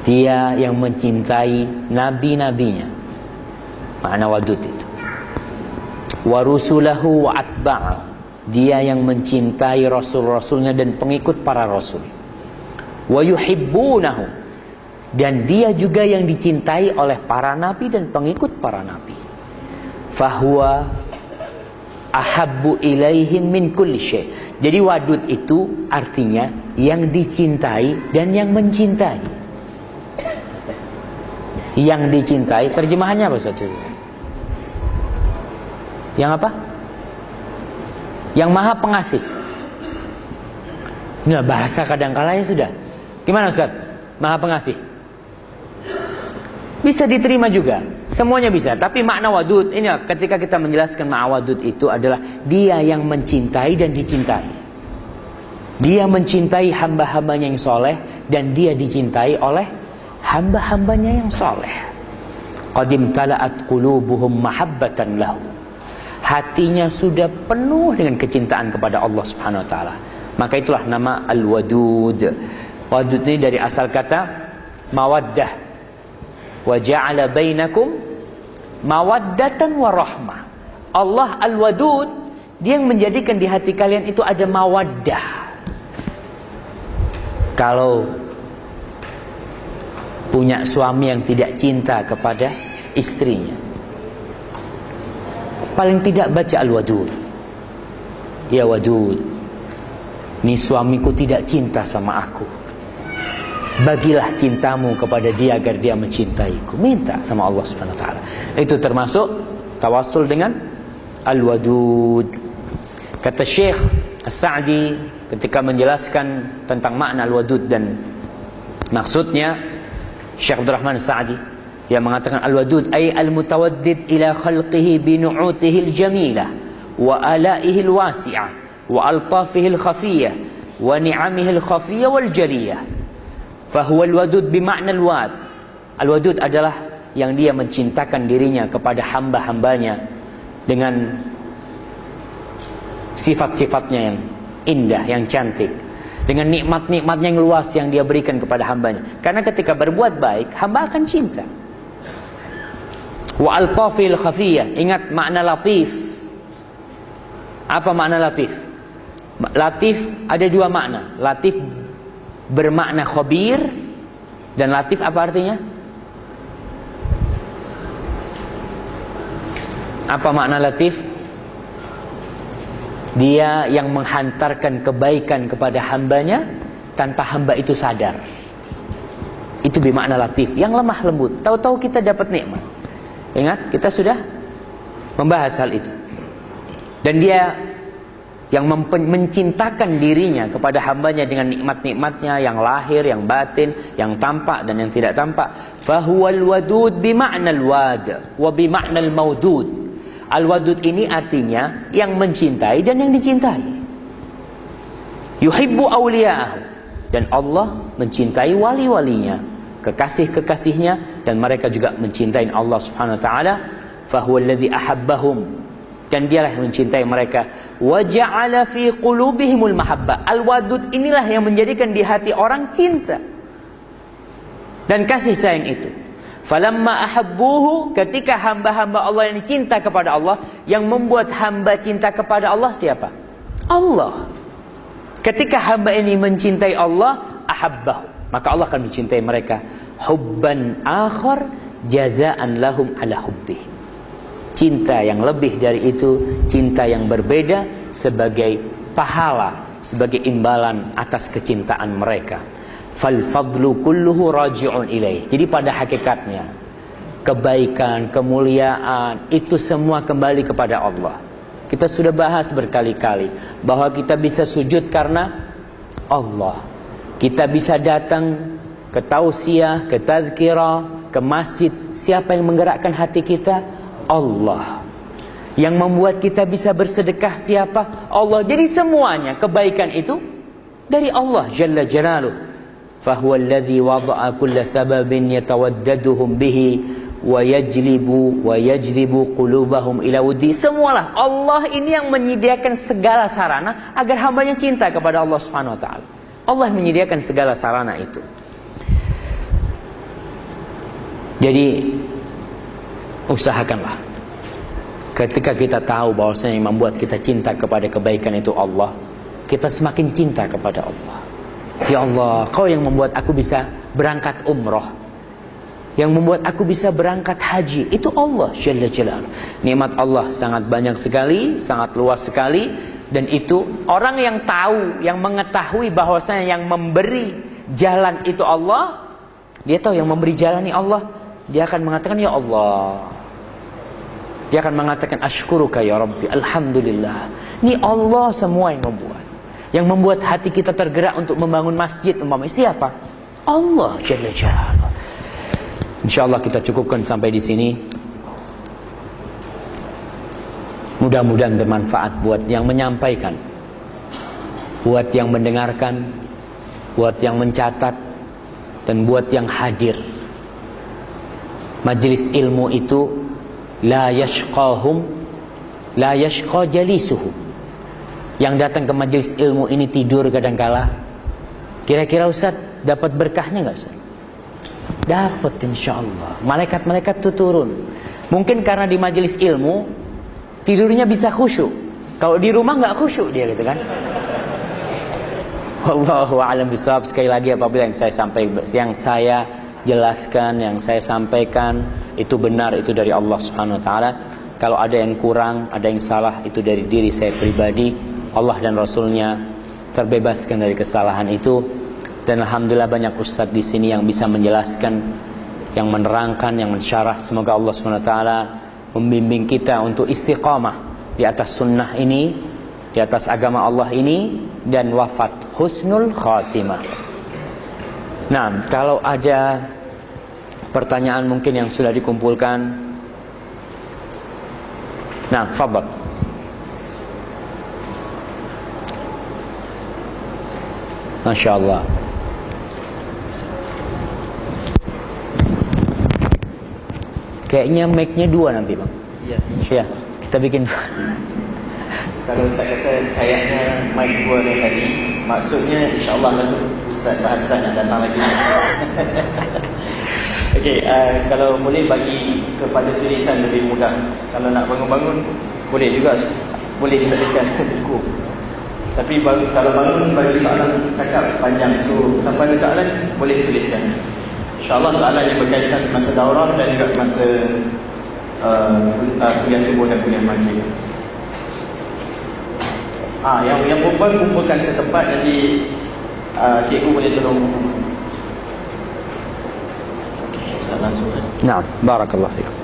Dia yang mencintai nabi-nabinya. Makna wadud itu. Wa rusulahu wa atba'ahu. Dia yang mencintai rasul-rasulnya dan pengikut para rasul. Wa yuhibbunahu. Dan dia juga yang dicintai oleh para nabi dan pengikut para nabi. Fahuwa ahabbu ilaihim min kulli syai. Jadi wadud itu artinya yang dicintai dan yang mencintai. Yang dicintai terjemahannya apa Ustaz? Yang apa? Yang maha pengasih. Ini bahasa kadang-kala ya sudah. Gimana Ustaz? Maha pengasih. Bisa diterima juga. Semuanya bisa, tapi makna wadud ini ketika kita menjelaskan makna wadud itu adalah dia yang mencintai dan dicintai. Dia mencintai hamba-hambanya yang soleh dan dia dicintai oleh hamba-hambanya yang soleh. Qadim tala'at qulubuhum mahabbatan lahu. Hatinya sudah penuh dengan kecintaan kepada Allah Subhanahu wa taala. Maka itulah nama Al-Wadud. Wadud ini dari asal kata mawaddah wa ja'ala bainakum mawaddatan wa rahmah. Allah Al-Wadud dia yang menjadikan di hati kalian itu ada mawaddah. Kalau punya suami yang tidak cinta kepada istrinya. Paling tidak baca Al-Wadud. Ya Wadud. Ini suamiku tidak cinta sama aku. Bagilah cintamu kepada dia agar dia mencintaiku. Minta sama Allah Subhanahu wa taala. Itu termasuk tawassul dengan al-wadud. Kata Syekh As-Sa'di ketika menjelaskan tentang makna al-wadud dan maksudnya Syekh Abdul Rahman As-Sa'di yang mengatakan al-wadud ay al-mutawaddid ila khalqihi bi nu'utihi al-jamilah wa alaihi al-wasi'ah wa altafihi al-khafiyah wa ni'amihi al-khafiyah wal jaliyah Fahuwa al-wadud bima'na al-wad. Al-wadud adalah yang dia mencintakan dirinya kepada hamba-hambanya dengan sifat-sifatnya yang indah, yang cantik. Dengan nikmat-nikmatnya yang luas yang dia berikan kepada hambanya. Karena ketika berbuat baik, hamba akan cinta. Wa al-tafil khafiyah. Ingat makna latif. Apa makna latif? Latif ada dua makna. Latif bermakna khabir dan latif apa artinya? Apa makna latif? Dia yang menghantarkan kebaikan kepada hambanya tanpa hamba itu sadar. Itu bermakna latif, yang lemah lembut. Tahu-tahu kita dapat nikmat. Ingat, kita sudah membahas hal itu. Dan dia yang mencintakan dirinya kepada hambanya dengan nikmat-nikmatnya yang lahir, yang batin, yang tampak dan yang tidak tampak. Fahuwal wadud bima'nal wad wa bima'nal maudud. Al-wadud ini artinya yang mencintai dan yang dicintai. Yuhibbu awliya'ahu. Dan Allah mencintai wali-walinya, kekasih-kekasihnya dan mereka juga mencintai Allah Subhanahu wa taala. Fahuwal ladzi ahabbahum dan dialah yang mencintai mereka. Wa ja'ala fi qulubihimul mahabbah al-wadud inilah yang menjadikan di hati orang cinta dan kasih sayang itu. Falamma ahabbuhu ketika hamba-hamba Allah yang cinta kepada Allah yang membuat hamba cinta kepada Allah siapa? Allah. Ketika hamba ini mencintai Allah ahabbahu. Maka Allah akan mencintai mereka. Hubban akhar jazaan lahum ala hubbihim cinta yang lebih dari itu, cinta yang berbeda sebagai pahala, sebagai imbalan atas kecintaan mereka. Fal fadlu kulluhu raji'un ilaih. Jadi pada hakikatnya kebaikan, kemuliaan itu semua kembali kepada Allah. Kita sudah bahas berkali-kali bahwa kita bisa sujud karena Allah. Kita bisa datang ke tausiah, ke tazkirah, ke masjid. Siapa yang menggerakkan hati kita? Allah. Yang membuat kita bisa bersedekah siapa? Allah. Jadi semuanya kebaikan itu dari Allah Jalla Jalaluh. Fahuwa alladhi wada'a kulla sababin yatawaddaduhum bihi wa yajlibu wa yajlibu qulubahum. Semualah Allah ini yang menyediakan segala sarana agar hambanya cinta kepada Allah Subhanahu wa taala. Allah menyediakan segala sarana itu. Jadi usahakanlah. Ketika kita tahu bahwasanya yang membuat kita cinta kepada kebaikan itu Allah kita semakin cinta kepada Allah. Ya Allah kau yang membuat aku bisa berangkat umroh. Yang membuat aku bisa berangkat haji itu Allah Jalla Jalal nikmat Allah sangat banyak sekali sangat luas sekali dan itu orang yang tahu yang mengetahui bahwasanya yang memberi jalan itu Allah dia tahu yang memberi jalan ini Allah dia akan mengatakan ya Allah dia akan mengatakan asykuruka ya Rabbi, alhamdulillah. Ini Allah semua yang membuat. Yang membuat hati kita tergerak untuk membangun masjid umpamanya siapa? Allah Jalla Jalla. Insyaallah kita cukupkan sampai di sini. Mudah-mudahan bermanfaat buat yang menyampaikan, buat yang mendengarkan, buat yang mencatat, dan buat yang hadir. Majelis ilmu itu la yashqahum la yashqa jalisuhu yang datang ke majelis ilmu ini tidur kadangkala. Kira-kira Ustaz dapat berkahnya nggak Ustaz? Dapat insyaallah. Malaikat-malaikat itu turun. Mungkin karena di majelis ilmu tidurnya bisa khusyuk. Kalau di rumah nggak khusyuk dia gitu kan? Wallahu a'lam bishawab. Sekali lagi apabila yang saya sampaikan yang saya jelaskan yang saya sampaikan itu benar itu dari Allah Subhanahu wa taala. Kalau ada yang kurang, ada yang salah itu dari diri saya pribadi. Allah dan Rasulnya terbebaskan dari kesalahan itu. Dan alhamdulillah banyak ustadz di sini yang bisa menjelaskan, yang menerangkan, yang mensyarah. Semoga Allah SWT membimbing kita untuk istiqamah di atas sunnah ini, di atas agama Allah ini dan wafat husnul khatimah. Nah, kalau ada pertanyaan mungkin yang sudah dikumpulkan. Nah, fadal. Masya Allah. Kayaknya mic-nya dua nanti bang. Iya. Ya, kita bikin. Kalau Ustaz kata kayaknya mic dua ni tadi, maksudnya insyaAllah nanti Ustaz Bahasa nak datang lagi. Okey, uh, kalau boleh bagi kepada tulisan lebih mudah. Kalau nak bangun-bangun, boleh juga. Boleh dituliskan buku. Tapi baru, kalau bangun bagi soalan cakap panjang. So, sampai ada soalan, boleh dituliskan. InsyaAllah soalan yang berkaitan semasa daurah dan juga masa uh, uh, kuliah subuh dan kuliah maghrib. Ah, yang yang perempuan kumpulkan setempat nanti uh, cikgu boleh tolong. Okey, Ustaz langsung saja. Nah, barakallah fikum.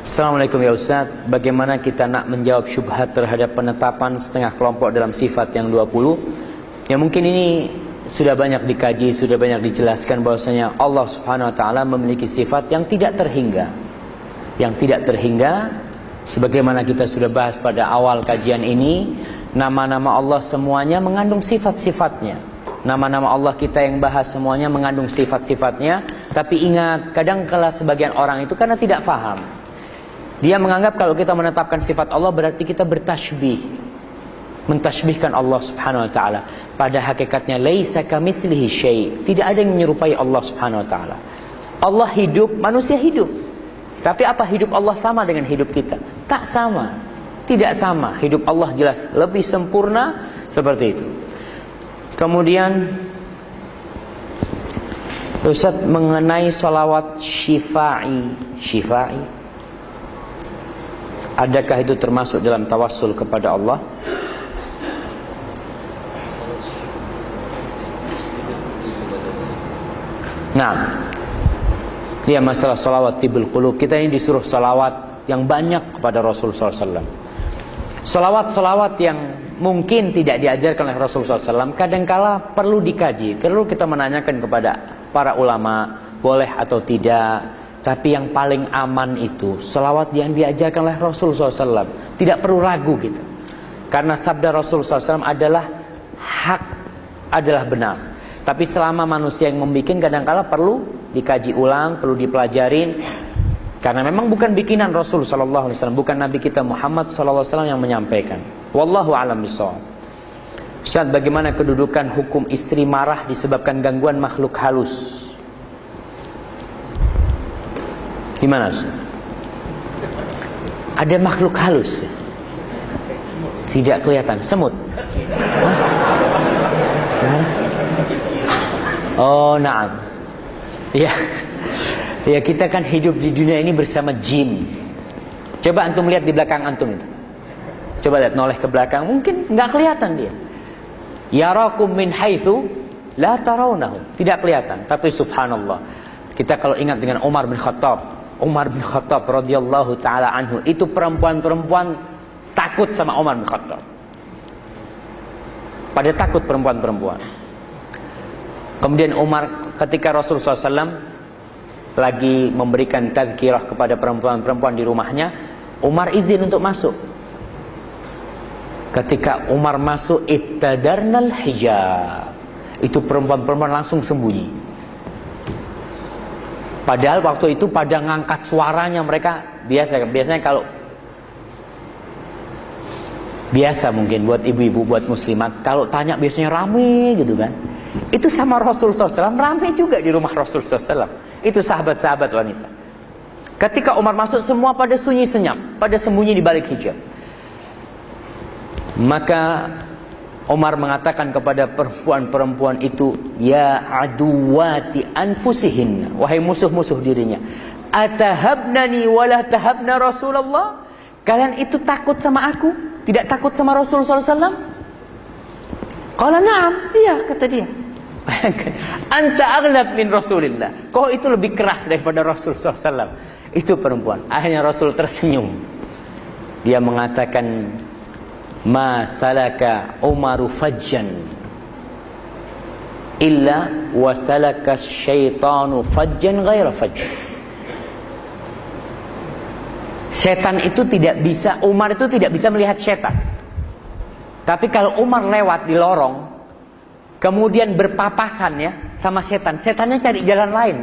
Assalamualaikum ya Ustaz Bagaimana kita nak menjawab syubhat terhadap penetapan setengah kelompok dalam sifat yang 20 Ya mungkin ini sudah banyak dikaji, sudah banyak dijelaskan bahwasanya Allah subhanahu wa ta'ala memiliki sifat yang tidak terhingga. Yang tidak terhingga Sebagaimana kita sudah bahas pada awal kajian ini Nama-nama Allah semuanya mengandung sifat-sifatnya. Nama-nama Allah kita yang bahas semuanya mengandung sifat-sifatnya. Tapi ingat, kadang kala sebagian orang itu karena tidak faham. Dia menganggap kalau kita menetapkan sifat Allah berarti kita bertasbih. Mentasbihkan Allah Subhanahu wa taala. Pada hakikatnya laisa kamitslihi syai. Tidak ada yang menyerupai Allah Subhanahu wa taala. Allah hidup, manusia hidup. Tapi apa hidup Allah sama dengan hidup kita? Tak sama. Tidak sama. Hidup Allah jelas lebih sempurna seperti itu. Kemudian Ustaz mengenai salawat syifa'i. Syifa'i Adakah itu termasuk dalam tawassul kepada Allah? Nah, dia masalah salawat tibul qulub. Kita ini disuruh salawat yang banyak kepada Rasul SAW. Salawat-salawat yang mungkin tidak diajarkan oleh Rasul SAW. Kadangkala perlu dikaji. Perlu kita menanyakan kepada para ulama. Boleh atau tidak. Tapi yang paling aman itu Salawat yang diajarkan oleh Rasul SAW Tidak perlu ragu gitu Karena sabda Rasul SAW adalah Hak adalah benar Tapi selama manusia yang membuat Kadangkala perlu dikaji ulang Perlu dipelajarin Karena memang bukan bikinan Rasul SAW Bukan Nabi kita Muhammad SAW yang menyampaikan Wallahu alam bisawab Ustaz bagaimana kedudukan hukum istri marah Disebabkan gangguan makhluk halus Gimana? Ada makhluk halus. Tidak kelihatan. Semut. Hah? Oh, naam. Ya. Ya, kita kan hidup di dunia ini bersama jin. Coba antum lihat di belakang antum itu. Coba lihat noleh ke belakang, mungkin nggak kelihatan dia. Yarakum min haitsu la tarawnahu. Tidak kelihatan, tapi subhanallah. Kita kalau ingat dengan Umar bin Khattab, Umar bin Khattab radhiyallahu taala anhu itu perempuan-perempuan takut sama Umar bin Khattab. Pada takut perempuan-perempuan. Kemudian Umar ketika Rasulullah SAW lagi memberikan tazkirah kepada perempuan-perempuan di rumahnya, Umar izin untuk masuk. Ketika Umar masuk, ittadarnal hijab. Itu perempuan-perempuan langsung sembunyi. Padahal waktu itu pada ngangkat suaranya mereka biasa biasanya kalau biasa mungkin buat ibu-ibu buat muslimat kalau tanya biasanya rame gitu kan itu sama Rasul SAW rame juga di rumah Rasul SAW itu sahabat-sahabat wanita ketika Umar masuk semua pada sunyi senyap pada sembunyi di balik hijab maka Umar mengatakan kepada perempuan-perempuan itu, Ya aduwati anfusihin. Wahai musuh-musuh dirinya. Atahabnani wala tahabna Rasulullah? Kalian itu takut sama aku? Tidak takut sama Rasul SAW? Kalau na'am, iya kata dia. Anta aghlab min Rasulillah. Kau itu lebih keras daripada Rasul SAW. Itu perempuan. Akhirnya Rasul tersenyum. Dia mengatakan, Ma salaka Umaru fajjan illa wasalaka syaitanu fajjan ghaira fajjan. Setan itu tidak bisa, Umar itu tidak bisa melihat setan. Tapi kalau Umar lewat di lorong, kemudian berpapasan ya sama setan, setannya cari jalan lain.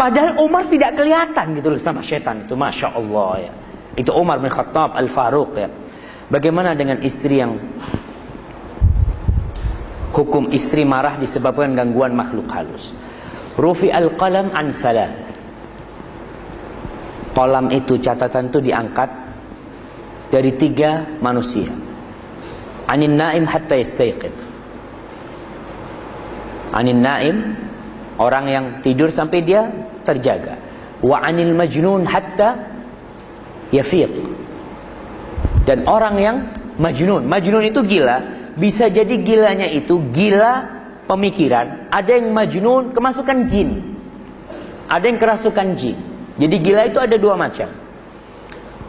Padahal Umar tidak kelihatan gitu loh sama setan itu, masya Allah ya. Itu Umar bin Khattab Al Faruq ya. Bagaimana dengan istri yang hukum istri marah disebabkan gangguan makhluk halus? Rufi al qalam an thalath kolam itu catatan itu diangkat dari tiga manusia. Anin naim hatta yastayqid. Anin naim orang yang tidur sampai dia terjaga. Wa anil majnun hatta yafiq. Dan orang yang majnun, majnun itu gila, bisa jadi gilanya itu gila pemikiran, ada yang majnun kemasukan jin. Ada yang kerasukan jin. Jadi gila itu ada dua macam.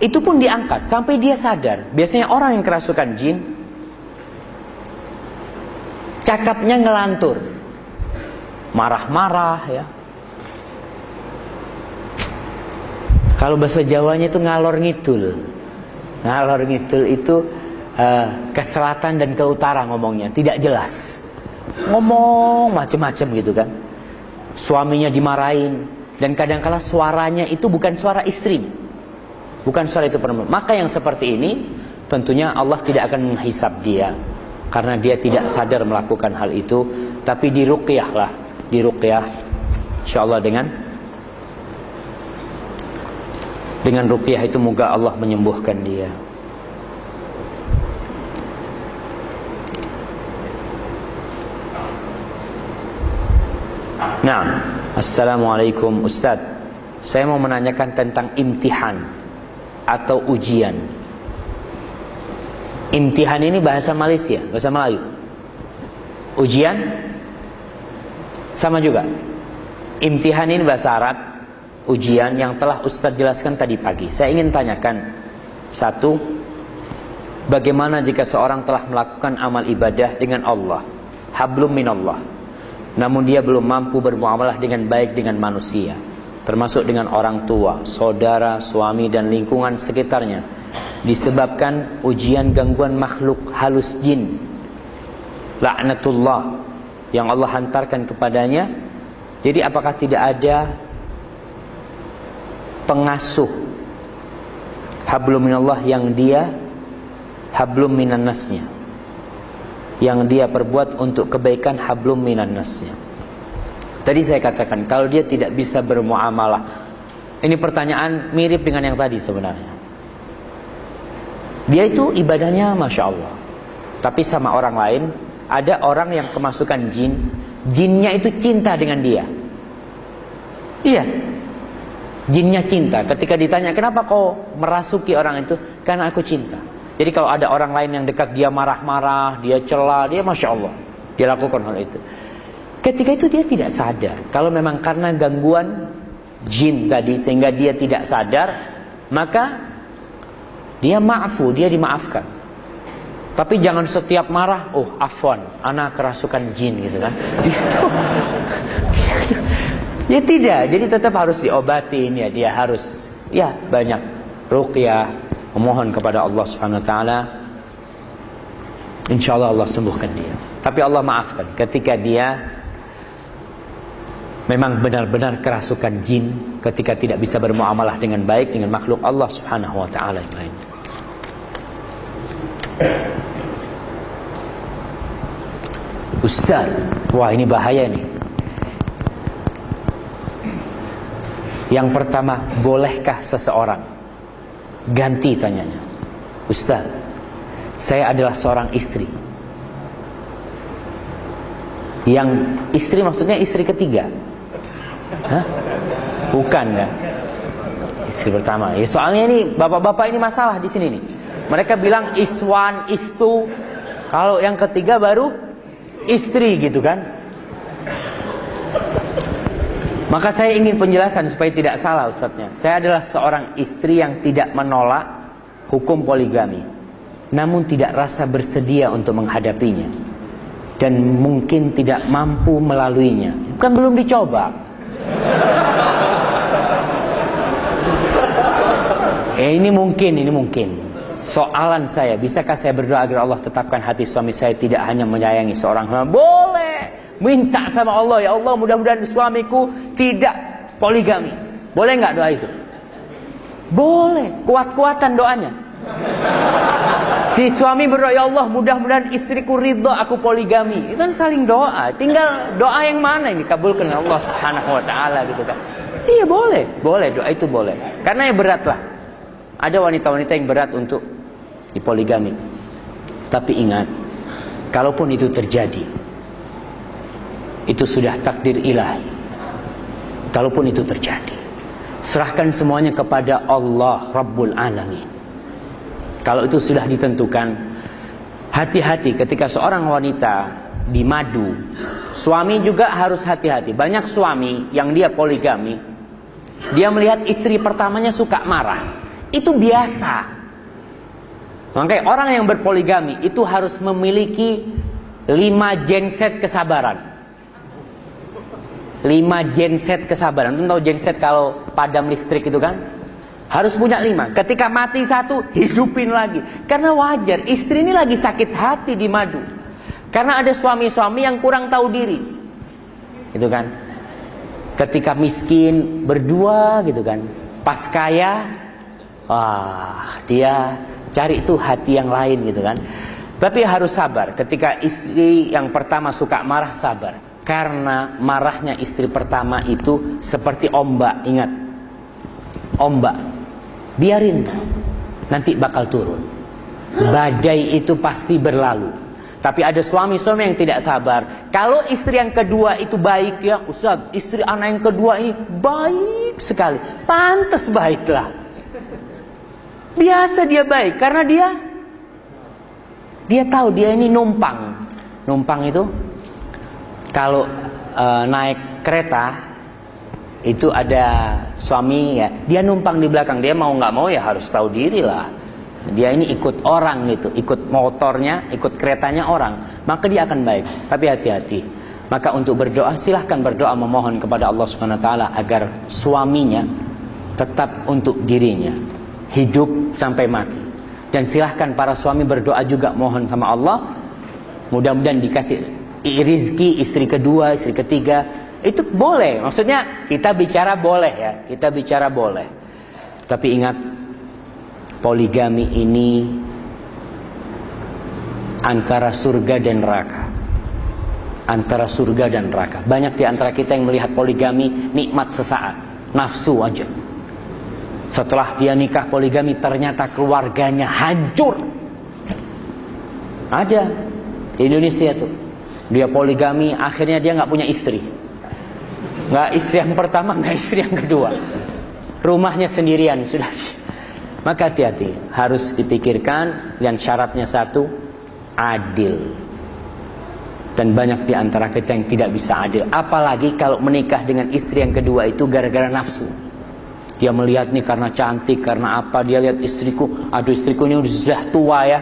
Itu pun diangkat sampai dia sadar. Biasanya orang yang kerasukan jin cakapnya ngelantur. Marah-marah ya. Kalau bahasa Jawanya itu ngalor ngidul. Ngalor ngidul itu uh, ke selatan dan ke utara ngomongnya, tidak jelas. Ngomong macam-macam gitu kan. Suaminya dimarahin, dan kadangkala suaranya itu bukan suara istri. Bukan suara itu perempuan. Maka yang seperti ini tentunya Allah tidak akan menghisap dia karena dia tidak sadar melakukan hal itu, tapi diruqyah lah, diruqyah insyaallah dengan dengan ruqyah itu moga Allah menyembuhkan dia. Nah, Assalamualaikum Ustaz. Saya mau menanyakan tentang imtihan Atau ujian Imtihan ini bahasa Malaysia Bahasa Melayu. Ujian? Sama juga. Imtihan ini bahasa Arab. Ujian yang telah Ustaz jelaskan tadi pagi. Saya ingin tanyakan Satu Bagaimana jika seorang telah melakukan amal ibadah dengan Allah? Hablum minallah. Namun dia belum mampu bermuamalah dengan baik dengan manusia termasuk dengan orang tua, saudara, suami dan lingkungan sekitarnya disebabkan ujian gangguan makhluk halus jin laknatullah yang Allah hantarkan kepadanya jadi apakah tidak ada pengasuh hablum minallah yang dia hablum minannasnya yang dia perbuat untuk kebaikan hablum minan nasnya. Tadi saya katakan kalau dia tidak bisa bermuamalah. Ini pertanyaan mirip dengan yang tadi sebenarnya. Dia itu ibadahnya Masya Allah. Tapi sama orang lain, ada orang yang kemasukan jin. Jinnya itu cinta dengan dia. Iya. Jinnya cinta. Ketika ditanya, kenapa kau merasuki orang itu? Karena aku cinta. Jadi kalau ada orang lain yang dekat dia marah-marah, dia celah, dia masya Allah, dia lakukan hal itu. Ketika itu dia tidak sadar. Kalau memang karena gangguan jin tadi sehingga dia tidak sadar, maka dia maafu, dia dimaafkan. Tapi jangan setiap marah, oh afwan, anak kerasukan jin gitu kan. ya tidak, jadi tetap harus diobatin ya, dia harus ya banyak ruqyah, memohon kepada Allah Subhanahu wa taala insyaallah Allah sembuhkan dia. Tapi Allah maafkan ketika dia memang benar-benar kerasukan jin ketika tidak bisa bermuamalah dengan baik dengan makhluk Allah Subhanahu wa taala yang lain. Ustaz, wah ini bahaya nih. Yang pertama, bolehkah seseorang Ganti tanyanya. Ustaz, saya adalah seorang istri. Yang istri maksudnya istri ketiga. Hah? Bukan kan? Istri pertama. Ya, soalnya ini bapak-bapak ini masalah di sini nih. Mereka bilang iswan, istu. Kalau yang ketiga baru istri gitu kan. Maka saya ingin penjelasan supaya tidak salah Ustaznya. Saya adalah seorang istri yang tidak menolak hukum poligami. Namun tidak rasa bersedia untuk menghadapinya. Dan mungkin tidak mampu melaluinya. Bukan belum dicoba. Eh, ini mungkin, ini mungkin. Soalan saya, bisakah saya berdoa agar Allah tetapkan hati suami saya tidak hanya menyayangi seorang hamba? Boleh. Minta sama Allah, ya Allah mudah-mudahan suamiku tidak poligami. Boleh nggak doa itu? Boleh, kuat-kuatan doanya. Si suami berdoa, ya Allah mudah-mudahan istriku ridho aku poligami. Itu kan saling doa. Tinggal doa yang mana ini kabulkan Allah Subhanahu wa taala gitu kan. Iya boleh, boleh doa itu boleh. Karena ya berat lah. Ada wanita-wanita yang berat untuk dipoligami. Tapi ingat, kalaupun itu terjadi, itu sudah takdir ilahi. Kalaupun itu terjadi, serahkan semuanya kepada Allah Rabbul Alamin. Kalau itu sudah ditentukan, hati-hati ketika seorang wanita di madu, suami juga harus hati-hati. Banyak suami yang dia poligami, dia melihat istri pertamanya suka marah. Itu biasa. Makanya orang yang berpoligami itu harus memiliki lima genset kesabaran. 5 genset kesabaran. Tentu tahu genset kalau padam listrik itu kan? Harus punya 5. Ketika mati satu, hidupin lagi. Karena wajar, istri ini lagi sakit hati di madu. Karena ada suami-suami yang kurang tahu diri. Itu kan? Ketika miskin, berdua gitu kan. Pas kaya, wah dia cari itu hati yang lain gitu kan. Tapi harus sabar. Ketika istri yang pertama suka marah, sabar. Karena marahnya istri pertama itu seperti ombak, ingat. Ombak. Biarin tuh. Nanti bakal turun. Badai itu pasti berlalu. Tapi ada suami-suami yang tidak sabar. Kalau istri yang kedua itu baik ya, Ustaz, istri anak yang kedua ini baik sekali. Pantas baiklah. Biasa dia baik karena dia dia tahu dia ini numpang. Numpang itu kalau e, naik kereta itu ada suami ya dia numpang di belakang. Dia mau nggak mau ya harus tahu diri lah. Dia ini ikut orang gitu ikut motornya ikut keretanya orang. Maka dia akan baik. Tapi hati-hati. Maka untuk berdoa silahkan berdoa memohon kepada Allah Subhanahu Wa Taala agar suaminya tetap untuk dirinya hidup sampai mati dan silahkan para suami berdoa juga mohon sama Allah mudah-mudahan dikasih rizki istri kedua, istri ketiga itu boleh. Maksudnya kita bicara boleh ya, kita bicara boleh. Tapi ingat poligami ini antara surga dan neraka. Antara surga dan neraka. Banyak di antara kita yang melihat poligami nikmat sesaat, nafsu aja. Setelah dia nikah poligami ternyata keluarganya hancur. Ada di Indonesia tuh dia poligami, akhirnya dia nggak punya istri. Nggak istri yang pertama, nggak istri yang kedua. Rumahnya sendirian sudah. Maka hati-hati, harus dipikirkan dan syaratnya satu, adil. Dan banyak di antara kita yang tidak bisa adil. Apalagi kalau menikah dengan istri yang kedua itu gara-gara nafsu. Dia melihat nih karena cantik, karena apa. Dia lihat istriku, aduh istriku ini sudah tua ya.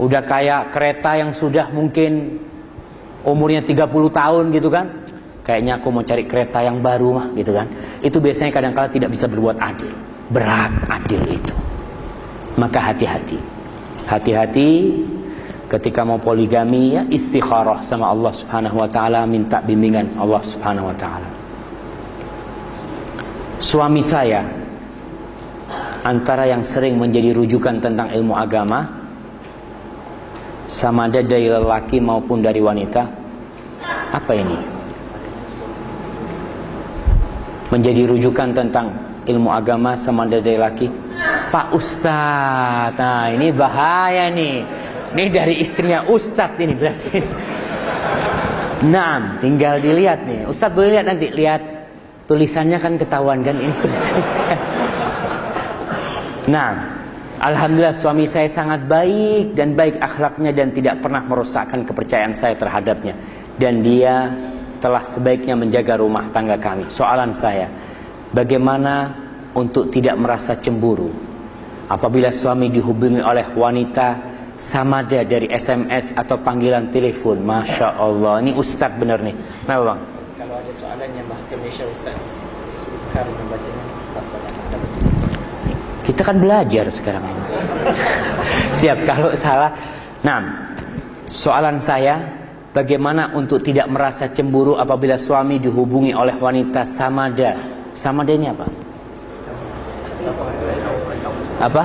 Udah kayak kereta yang sudah mungkin umurnya 30 tahun gitu kan. Kayaknya aku mau cari kereta yang baru mah gitu kan. Itu biasanya kadang-kala tidak bisa berbuat adil. Berat adil itu. Maka hati-hati. Hati-hati ketika mau poligami ya istikharah sama Allah Subhanahu wa taala minta bimbingan Allah Subhanahu wa taala suami saya antara yang sering menjadi rujukan tentang ilmu agama sama ada dari lelaki maupun dari wanita apa ini? Menjadi rujukan tentang ilmu agama sama ada dari laki Pak Ustadz nah ini bahaya nih. Ini dari istrinya Ustadz ini berarti. Nah, tinggal dilihat nih. Ustadz boleh lihat nanti, lihat tulisannya kan ketahuan kan ini tulisannya. Nah, Alhamdulillah suami saya sangat baik dan baik akhlaknya dan tidak pernah merusakkan kepercayaan saya terhadapnya. Dan dia telah sebaiknya menjaga rumah tangga kami. Soalan saya, bagaimana untuk tidak merasa cemburu apabila suami dihubungi oleh wanita samada dari SMS atau panggilan telepon? Masya Allah, ini Ustadz benar nih. Kenapa bang? Soalan yang bahasa Malaysia Ustaz sukar membacanya pas-pasan ada. Kita kan belajar sekarang ini. Siap kalau salah. Nah, soalan saya, bagaimana untuk tidak merasa cemburu apabila suami dihubungi oleh wanita samada? Samada ini apa? Apa?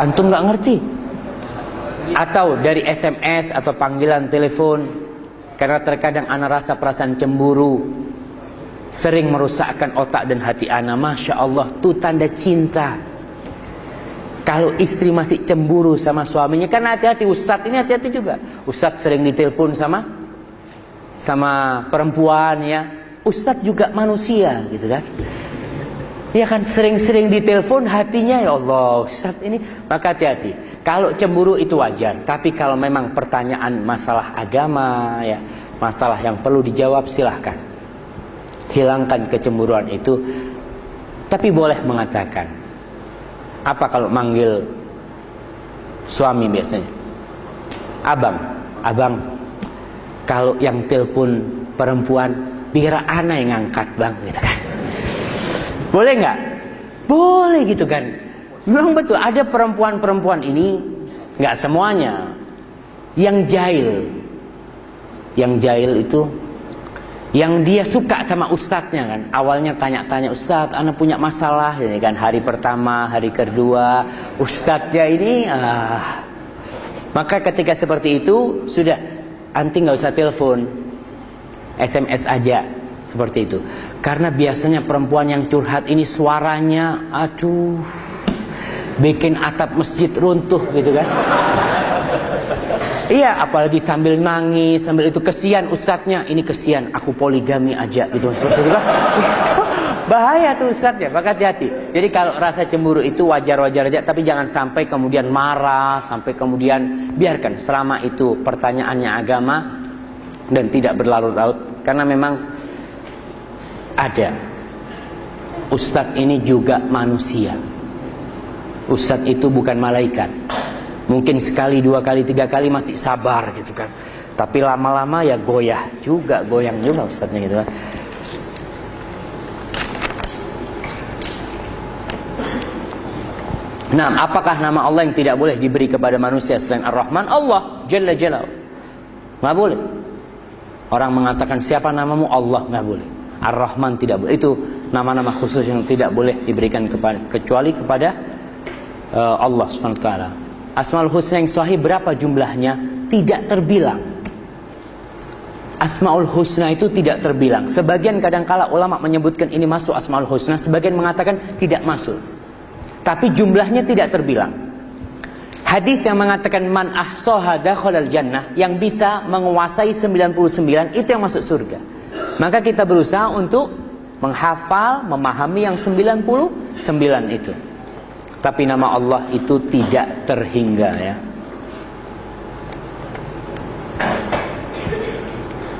Antum nggak ngerti? Atau dari SMS atau panggilan telepon? Karena terkadang anak rasa perasaan cemburu sering merusakkan otak dan hati anak. Masya Allah, itu tanda cinta. Kalau istri masih cemburu sama suaminya, kan hati-hati Ustadz ini hati-hati juga. Ustadz sering ditelepon sama sama perempuan ya. Ustadz juga manusia gitu kan. Ya kan sering-sering ditelepon hatinya ya Allah Ustadz ini maka hati-hati. Kalau cemburu itu wajar, tapi kalau memang pertanyaan masalah agama ya, masalah yang perlu dijawab silahkan. Hilangkan kecemburuan itu. Tapi boleh mengatakan apa kalau manggil suami biasanya? Abang abang kalau yang telepon perempuan biar anak yang ngangkat bang gitu kan boleh nggak? Boleh gitu kan. Memang betul ada perempuan-perempuan ini nggak semuanya. Yang jahil. Yang jahil itu yang dia suka sama ustadznya kan. Awalnya tanya-tanya ustadz anak punya masalah ini kan. Hari pertama hari kedua ustadznya ini ah. maka ketika seperti itu sudah anti nggak usah telepon SMS aja seperti itu karena biasanya perempuan yang curhat ini suaranya aduh bikin atap masjid runtuh gitu kan Iya, apalagi sambil nangis, sambil itu kesian ustadznya. Ini kesian, aku poligami aja gitu. Seperti itu kan. Bahaya tuh ustadznya, maka hati-hati. Jadi kalau rasa cemburu itu wajar-wajar aja, tapi jangan sampai kemudian marah, sampai kemudian biarkan selama itu pertanyaannya agama dan tidak berlarut-larut. Karena memang ada ustadz ini juga manusia. Ustadz itu bukan malaikat. Mungkin sekali, dua kali, tiga kali masih sabar gitu kan. Tapi lama-lama ya goyah juga, goyang juga ustadznya gitu kan. Nah, apakah nama Allah yang tidak boleh diberi kepada manusia selain Ar-Rahman? Allah Jalla Jalla. Nggak boleh. Orang mengatakan siapa namamu? Allah nggak boleh. Ar-Rahman tidak boleh. Itu nama-nama khusus yang tidak boleh diberikan kepada kecuali kepada uh, Allah Subhanahu wa taala. Asmaul Husna yang sahih berapa jumlahnya? Tidak terbilang. Asmaul Husna itu tidak terbilang. Sebagian kadangkala ulama menyebutkan ini masuk Asmaul Husna, sebagian mengatakan tidak masuk. Tapi jumlahnya tidak terbilang. Hadis yang mengatakan man ahsaha dakhalal jannah yang bisa menguasai 99 itu yang masuk surga. Maka kita berusaha untuk menghafal, memahami yang 99 itu. Tapi nama Allah itu tidak terhingga ya.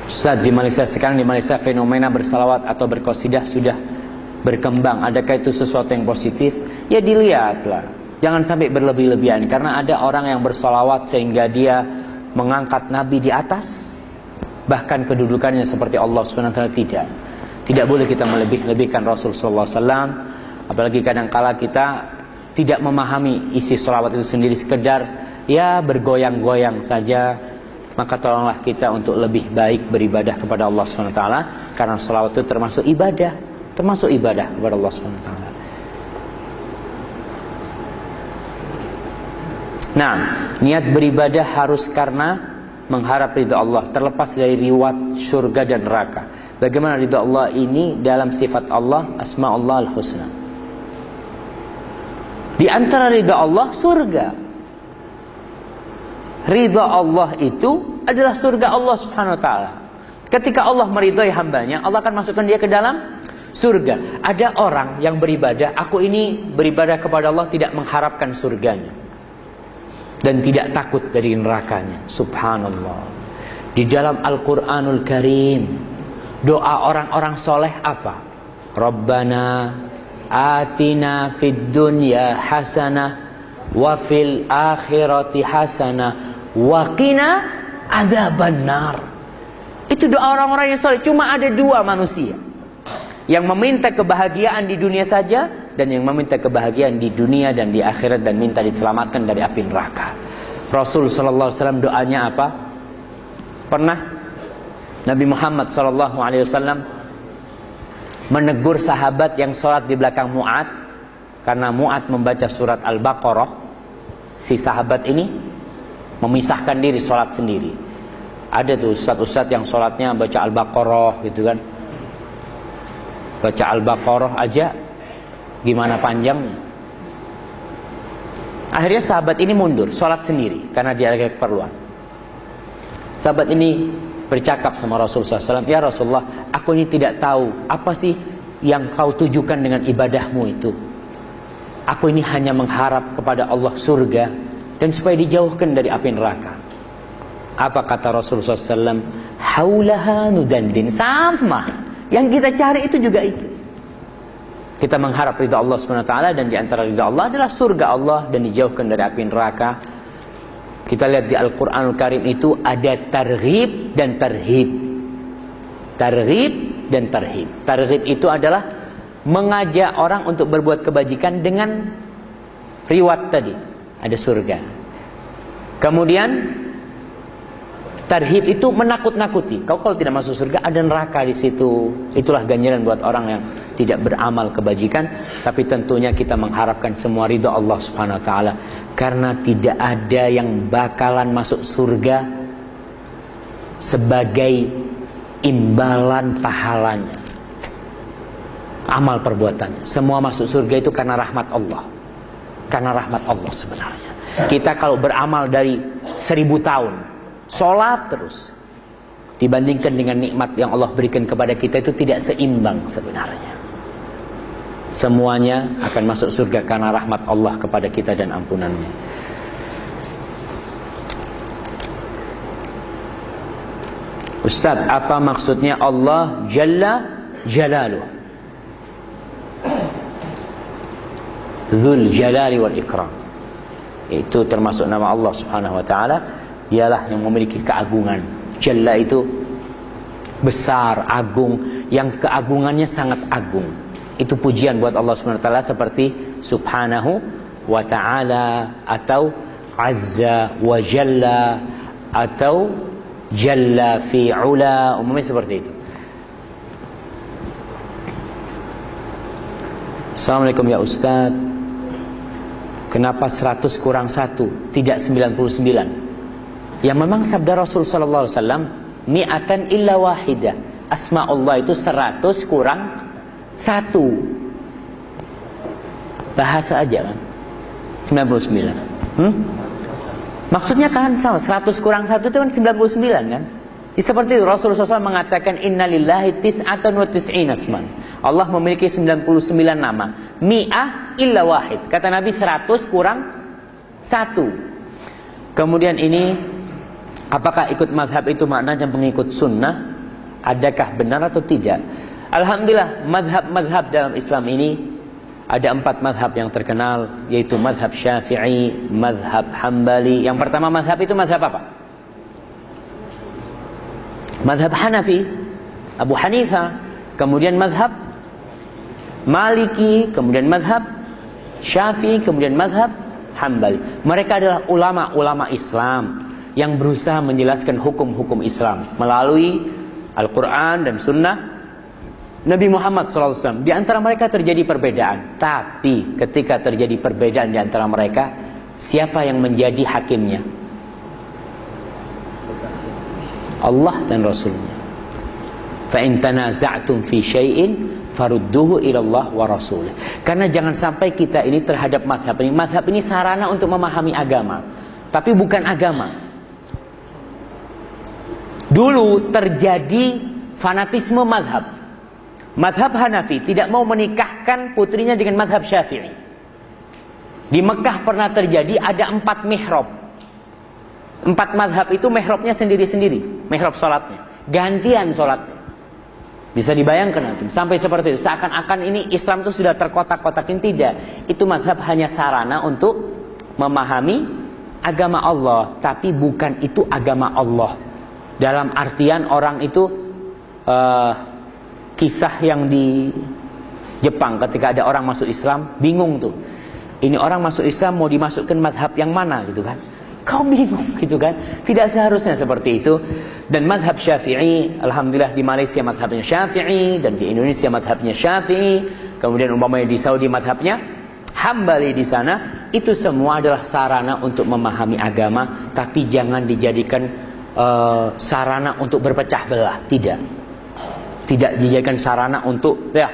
Saat di Malaysia sekarang di Malaysia fenomena bersalawat atau berkosidah sudah berkembang. Adakah itu sesuatu yang positif? Ya dilihatlah. Jangan sampai berlebih-lebihan karena ada orang yang bersalawat sehingga dia mengangkat Nabi di atas bahkan kedudukannya seperti Allah taala tidak. Tidak boleh kita melebih-lebihkan Rasul sallallahu alaihi wasallam. Apalagi kadang-kala kita tidak memahami isi sholawat itu sendiri sekedar ya bergoyang-goyang saja. Maka tolonglah kita untuk lebih baik beribadah kepada Allah SWT karena sholawat itu termasuk ibadah. Termasuk ibadah kepada Allah SWT nah niat beribadah harus karena mengharap ridha Allah terlepas dari riwat surga dan neraka bagaimana ridha Allah ini dalam sifat Allah asma Allah al-husna di antara ridha Allah surga. Ridha Allah itu adalah surga Allah Subhanahu wa taala. Ketika Allah meridhoi hambanya, Allah akan masukkan dia ke dalam surga. Ada orang yang beribadah, aku ini beribadah kepada Allah tidak mengharapkan surganya. Dan tidak takut dari nerakanya. Subhanallah. Di dalam Al-Quranul Karim, doa orang-orang soleh apa? Rabbana atina fid dunya hasanah wa fil akhirati hasanah wa qina adzaban nar. Itu doa orang-orang yang soleh. Cuma ada dua manusia. Yang meminta kebahagiaan di dunia saja. Dan yang meminta kebahagiaan di dunia dan di akhirat. Dan minta diselamatkan dari api neraka. Rasul SAW doanya apa? Pernah Nabi Muhammad SAW menegur sahabat yang sholat di belakang Mu'ad. Karena Mu'ad membaca surat Al-Baqarah. Si sahabat ini memisahkan diri sholat sendiri. Ada tuh ustaz-ustaz yang sholatnya baca Al-Baqarah gitu kan. Baca Al-Baqarah aja gimana panjangnya. Akhirnya sahabat ini mundur, sholat sendiri karena dia ada keperluan. Sahabat ini bercakap sama Rasulullah SAW, Ya Rasulullah, aku ini tidak tahu apa sih yang kau tujukan dengan ibadahmu itu. Aku ini hanya mengharap kepada Allah surga dan supaya dijauhkan dari api neraka. Apa kata Rasulullah SAW? Haulaha nudandin. Sama. Yang kita cari itu juga itu. Kita mengharap ridha Allah SWT dan di antara ridha Allah adalah surga Allah dan dijauhkan dari api neraka. Kita lihat di Al-Quranul Karim itu ada targhib dan tarhib. Targhib dan tarhib. Targhib itu adalah mengajak orang untuk berbuat kebajikan dengan riwat tadi. Ada surga. Kemudian Tarhib itu menakut-nakuti. Kau kalau tidak masuk surga ada neraka di situ. Itulah ganjaran buat orang yang tidak beramal kebajikan, tapi tentunya kita mengharapkan semua ridho Allah Subhanahu wa taala karena tidak ada yang bakalan masuk surga sebagai imbalan pahalanya. Amal perbuatan. Semua masuk surga itu karena rahmat Allah. Karena rahmat Allah sebenarnya. Kita kalau beramal dari seribu tahun Sholat terus. Dibandingkan dengan nikmat yang Allah berikan kepada kita itu tidak seimbang sebenarnya. Semuanya akan masuk surga karena rahmat Allah kepada kita dan ampunannya. Ustaz, apa maksudnya Allah Jalla Jalaluh? Zul Jalali wal Ikram. Itu termasuk nama Allah Subhanahu wa taala Dialah yang memiliki keagungan. Jalla itu besar, agung, yang keagungannya sangat agung. Itu pujian buat Allah Subhanahu wa seperti subhanahu wa ta'ala atau azza wa jalla atau jalla fi ula umumnya seperti itu. Assalamualaikum ya Ustaz Kenapa 100 kurang 1 Tidak 99 yang memang sabda Rasul sallallahu alaihi wasallam mi'atan illa wahidah. Asma Allah itu 100 kurang satu. Bahasa aja kan. 99. Hmm? Maksudnya kan sama 100 kurang satu itu kan 99 kan? Ya, seperti Rasulullah SAW mengatakan innalillahi tis'atan wa tis'in asman. Allah memiliki 99 nama. Mi'ah illa wahid. Kata Nabi 100 kurang satu. Kemudian ini Apakah ikut madhab itu maknanya mengikut sunnah? Adakah benar atau tidak? Alhamdulillah madhab-madhab dalam Islam ini ada empat madhab yang terkenal yaitu madhab syafi'i, madhab hambali. Yang pertama madhab itu madhab apa? Madhab Hanafi, Abu Hanifah. Kemudian madhab Maliki, kemudian madhab Syafi'i, kemudian madhab Hambali. Mereka adalah ulama-ulama Islam yang berusaha menjelaskan hukum-hukum Islam melalui Al-Quran dan Sunnah Nabi Muhammad SAW. Di antara mereka terjadi perbedaan, tapi ketika terjadi perbedaan di antara mereka, siapa yang menjadi hakimnya? Allah dan Rasulnya. Fa'in tanaza'tum fi shayin farudhu ilallah wa rasul. Karena jangan sampai kita ini terhadap madhab ini. Madhab ini sarana untuk memahami agama. Tapi bukan agama. Dulu terjadi fanatisme madhab. Madhab Hanafi tidak mau menikahkan putrinya dengan madhab Syafi'i. Di Mekah pernah terjadi ada empat mihrab. Empat madhab itu mihrabnya sendiri-sendiri. Mihrab sholatnya. Gantian sholatnya. Bisa dibayangkan nanti sampai seperti itu. Seakan-akan ini Islam itu sudah terkotak-kotakin tidak. Itu madhab hanya sarana untuk memahami agama Allah, tapi bukan itu agama Allah. Dalam artian orang itu uh, kisah yang di Jepang ketika ada orang masuk Islam bingung tuh. Ini orang masuk Islam mau dimasukkan madhab yang mana gitu kan? Kau bingung gitu kan? Tidak seharusnya seperti itu. Dan madhab syafi'i, Alhamdulillah di Malaysia madhabnya syafi'i. Dan di Indonesia madhabnya syafi'i. Kemudian umpamanya di Saudi madhabnya hambali di sana. Itu semua adalah sarana untuk memahami agama. Tapi jangan dijadikan uh, sarana untuk berpecah belah. Tidak. Tidak dijadikan sarana untuk, ya,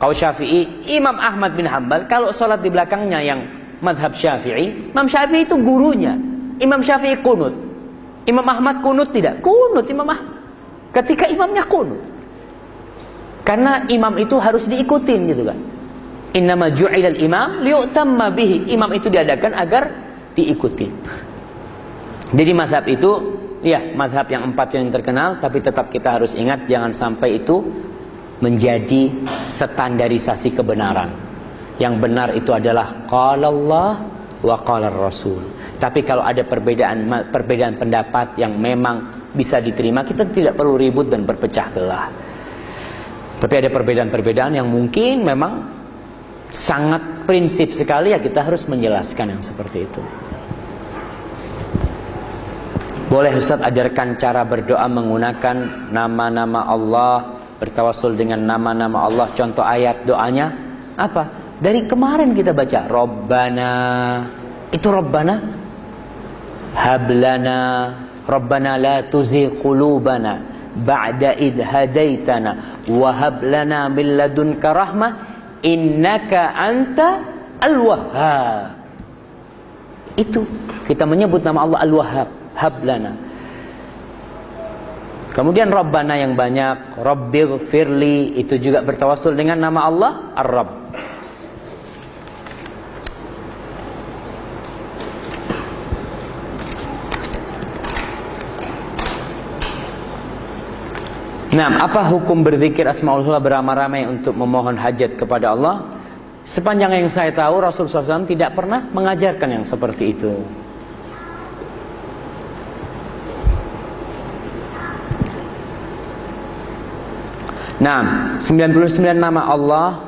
kau syafi'i, Imam Ahmad bin Hambal, kalau sholat di belakangnya yang madhab syafi'i, Imam Syafi'i itu gurunya. Imam Syafi'i kunut. Imam Ahmad kunut tidak? Kunut Imam Ahmad. Ketika imamnya kunut. Karena imam itu harus diikutin gitu kan. Innama ju'ilal imam liutamma bihi. Imam itu diadakan agar diikuti. Jadi madhab itu ya madhab yang empat yang terkenal tapi tetap kita harus ingat jangan sampai itu menjadi standarisasi kebenaran. Yang benar itu adalah qala Allah wa qala Rasul. Tapi kalau ada perbedaan perbedaan pendapat yang memang bisa diterima, kita tidak perlu ribut dan berpecah belah. Tapi ada perbedaan-perbedaan yang mungkin memang sangat prinsip sekali ya kita harus menjelaskan yang seperti itu. Boleh Ustaz ajarkan cara berdoa menggunakan nama-nama Allah, bertawasul dengan nama-nama Allah. Contoh ayat doanya apa? Dari kemarin kita baca Rabbana Itu Rabbana Hablana Rabbana la tuzigh qulubana Ba'da id hadaitana Wahab lana min ladunka rahmah Innaka anta al-wahhab Itu Kita menyebut nama Allah al-wahhab Hablana Kemudian Rabbana yang banyak Rabbil firli Itu juga bertawasul dengan nama Allah Ar-Rabb Nah, apa hukum berzikir asmaul beramai-ramai untuk memohon hajat kepada Allah? Sepanjang yang saya tahu Rasulullah SAW tidak pernah mengajarkan yang seperti itu. Nah, 99 nama Allah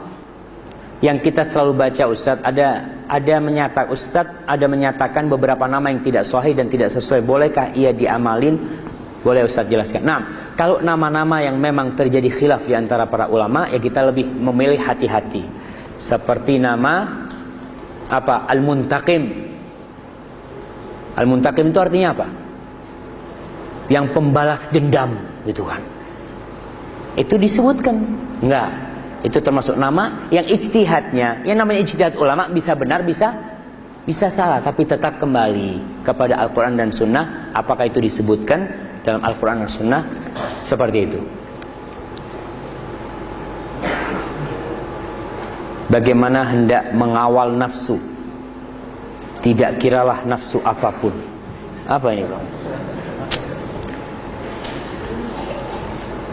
yang kita selalu baca Ustaz ada ada menyatakan Ustaz ada menyatakan beberapa nama yang tidak sahih dan tidak sesuai bolehkah ia diamalin boleh Ustaz jelaskan. Nah, kalau nama-nama yang memang terjadi khilaf di antara para ulama, ya kita lebih memilih hati-hati. Seperti nama apa? Al-Muntaqim. Al-Muntaqim itu artinya apa? Yang pembalas dendam, gitu kan. Itu disebutkan? Enggak. Itu termasuk nama yang ijtihadnya. Yang namanya ijtihad ulama bisa benar, bisa bisa salah, tapi tetap kembali kepada Al-Quran dan Sunnah. Apakah itu disebutkan dalam Al-Quran dan Sunnah seperti itu. Bagaimana hendak mengawal nafsu Tidak kiralah nafsu apa pun Apa ini bang?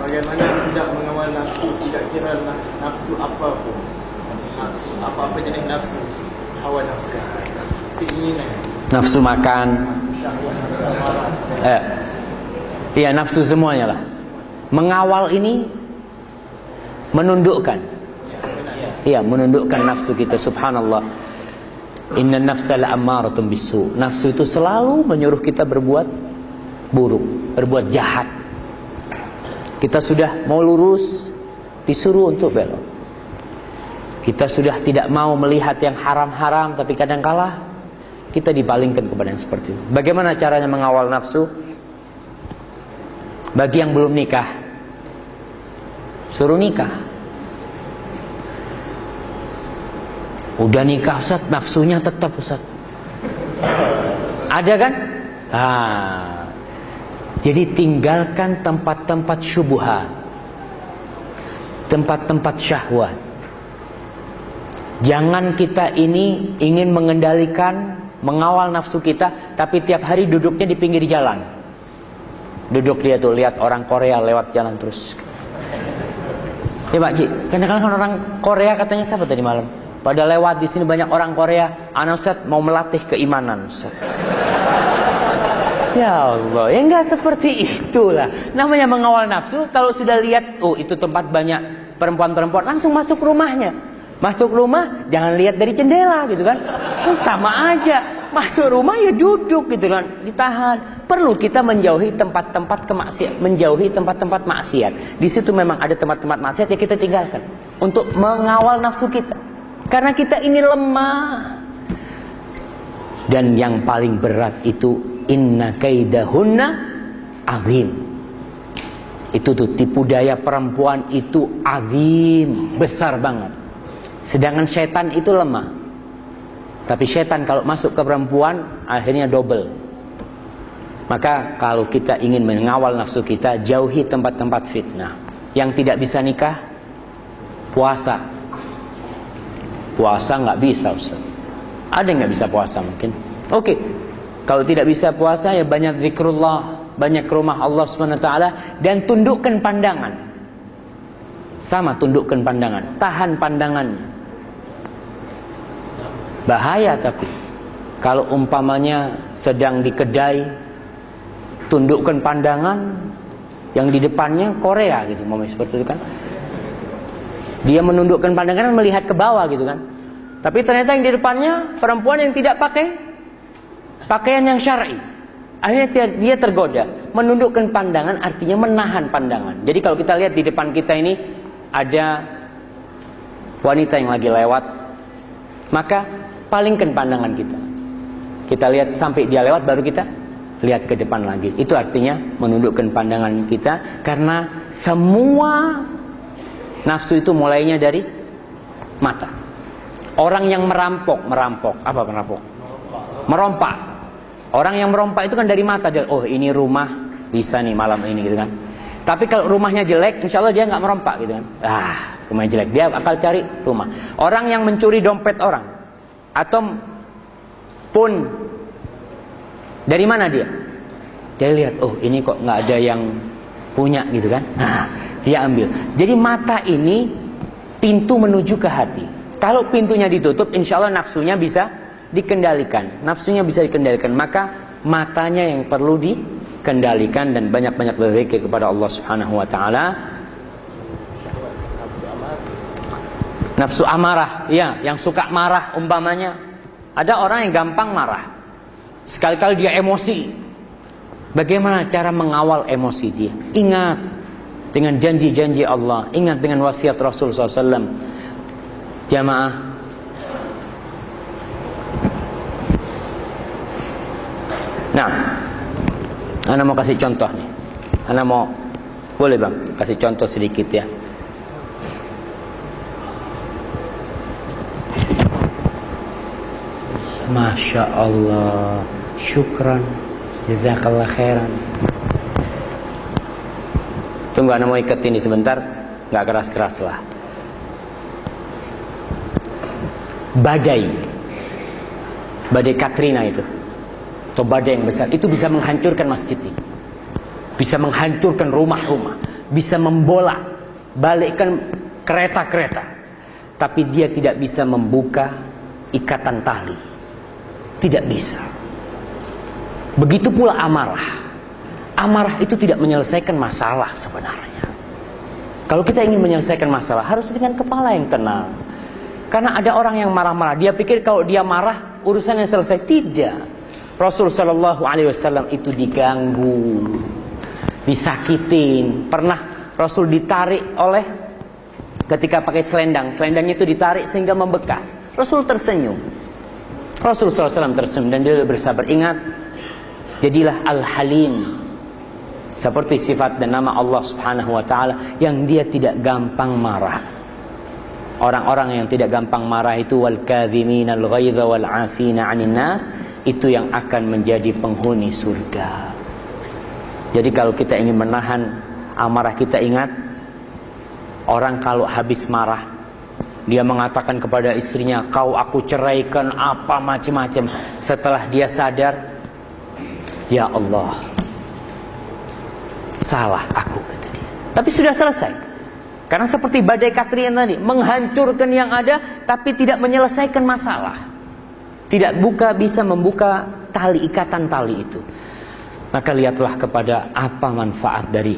Bagaimana hendak mengawal nafsu Tidak kiralah nafsu apa pun Nafsu apa-apa jenis nafsu Hawa nafsu Keinginan Nafsu makan Eh Iya nafsu semuanya lah. Mengawal ini menundukkan. Iya menundukkan nafsu kita subhanallah. Inna nafsa la'ammaratun bisu. Nafsu itu selalu menyuruh kita berbuat buruk, berbuat jahat. Kita sudah mau lurus, disuruh untuk belok. Kita sudah tidak mau melihat yang haram-haram, tapi kadangkala kita dipalingkan kepada yang seperti itu. Bagaimana caranya mengawal nafsu? Bagi yang belum nikah Suruh nikah Udah nikah Ustaz Nafsunya tetap Ustaz Ada kan? Ah, Jadi tinggalkan tempat-tempat syubhat. Tempat-tempat syahwat. Jangan kita ini ingin mengendalikan, mengawal nafsu kita, tapi tiap hari duduknya di pinggir jalan. Duduk dia tuh lihat orang Korea lewat jalan terus. Ya Pak Cik, kadang-kadang orang Korea katanya siapa tadi malam? Pada lewat di sini banyak orang Korea, anak Ustaz mau melatih keimanan. Ustaz. Ya Allah, ya enggak seperti itulah. Namanya mengawal nafsu, kalau sudah lihat, oh itu tempat banyak perempuan-perempuan, langsung masuk rumahnya. Masuk rumah, jangan lihat dari jendela gitu kan. Oh, sama aja. Masuk rumah ya duduk gitu kan, ditahan. Perlu kita menjauhi tempat-tempat kemaksiat, menjauhi tempat-tempat maksiat. Di situ memang ada tempat-tempat maksiat ya kita tinggalkan untuk mengawal nafsu kita. Karena kita ini lemah. Dan yang paling berat itu inna kaidahunna azim. Itu tuh tipu daya perempuan itu azim, besar banget. Sedangkan setan itu lemah. Tapi setan kalau masuk ke perempuan akhirnya double. Maka kalau kita ingin mengawal nafsu kita, jauhi tempat-tempat fitnah. Yang tidak bisa nikah, puasa. Puasa nggak bisa Ustaz. Ada yang nggak bisa puasa mungkin? Oke. Kalau tidak bisa puasa ya banyak zikrullah, banyak ke rumah Allah SWT dan tundukkan pandangan. Sama tundukkan pandangan, tahan pandangannya. Bahaya tapi kalau umpamanya sedang di kedai tundukkan pandangan yang di depannya Korea gitu mau seperti itu kan. Dia menundukkan pandangan melihat ke bawah gitu kan. Tapi ternyata yang di depannya perempuan yang tidak pakai pakaian yang syar'i. Akhirnya dia tergoda. Menundukkan pandangan artinya menahan pandangan. Jadi kalau kita lihat di depan kita ini ada wanita yang lagi lewat, maka palingkan pandangan kita. Kita lihat sampai dia lewat baru kita lihat ke depan lagi. Itu artinya menundukkan pandangan kita karena semua nafsu itu mulainya dari mata. Orang yang merampok, merampok, apa merampok? Merompak. Orang yang merompak itu kan dari mata. Dia, oh ini rumah bisa nih malam ini gitu kan. Tapi kalau rumahnya jelek, insya Allah dia nggak merompak gitu kan. Ah, rumahnya jelek, dia akan cari rumah. Orang yang mencuri dompet orang, atau pun dari mana dia? Dia lihat, oh ini kok nggak ada yang punya gitu kan? Nah, dia ambil. Jadi mata ini pintu menuju ke hati. Kalau pintunya ditutup, insya Allah nafsunya bisa dikendalikan. Nafsunya bisa dikendalikan. Maka matanya yang perlu dikendalikan dan banyak-banyak berzikir kepada Allah Subhanahu wa taala. Nafsu amarah, ya, yang suka marah umpamanya. Ada orang yang gampang marah. Sekali-kali dia emosi. Bagaimana cara mengawal emosi dia? Ingat dengan janji-janji Allah, ingat dengan wasiat Rasul SAW. Jamaah, Nah, Anda mau kasih contoh nih. Anda mau, boleh bang, kasih contoh sedikit ya. Masya Allah, syukran, jazakallah khairan. Tunggu Anda mau ikat ini sebentar, nggak keras-keras lah. Badai, badai Katrina itu atau badai yang besar itu bisa menghancurkan masjid ini. Bisa menghancurkan rumah-rumah, bisa membolak balikkan kereta-kereta. Tapi dia tidak bisa membuka ikatan tali. Tidak bisa. Begitu pula amarah. Amarah itu tidak menyelesaikan masalah sebenarnya. Kalau kita ingin menyelesaikan masalah harus dengan kepala yang tenang. Karena ada orang yang marah-marah, dia pikir kalau dia marah urusannya selesai. Tidak. Rasul Shallallahu Alaihi Wasallam itu diganggu, disakitin. Pernah Rasul ditarik oleh ketika pakai selendang, selendangnya itu ditarik sehingga membekas. Rasul tersenyum. Rasul SAW tersenyum dan dia bersabar. Ingat, jadilah al-halim. Seperti sifat dan nama Allah Subhanahu wa taala yang dia tidak gampang marah. Orang-orang yang tidak gampang marah itu wal kadhimin al ghaidha wal afina 'anil nas itu yang akan menjadi penghuni surga. Jadi kalau kita ingin menahan amarah kita ingat orang kalau habis marah dia mengatakan kepada istrinya kau aku ceraikan apa macam-macam setelah dia sadar ya Allah salah aku kata dia. Tapi sudah selesai. Karena seperti badai Katrina tadi, menghancurkan yang ada tapi tidak menyelesaikan masalah. Tidak buka bisa membuka tali ikatan tali itu. Maka lihatlah kepada apa manfaat dari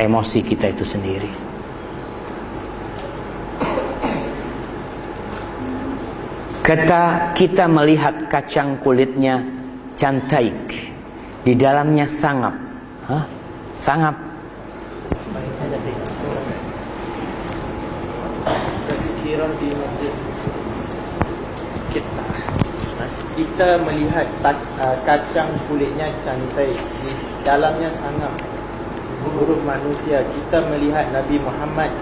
emosi kita itu sendiri. Kata kita melihat kacang kulitnya cantik, di dalamnya sangap. Hah? Sangap. Di kita melihat uh, kacang kulitnya cantik di dalamnya sangat buruk manusia. Kita melihat Nabi Muhammad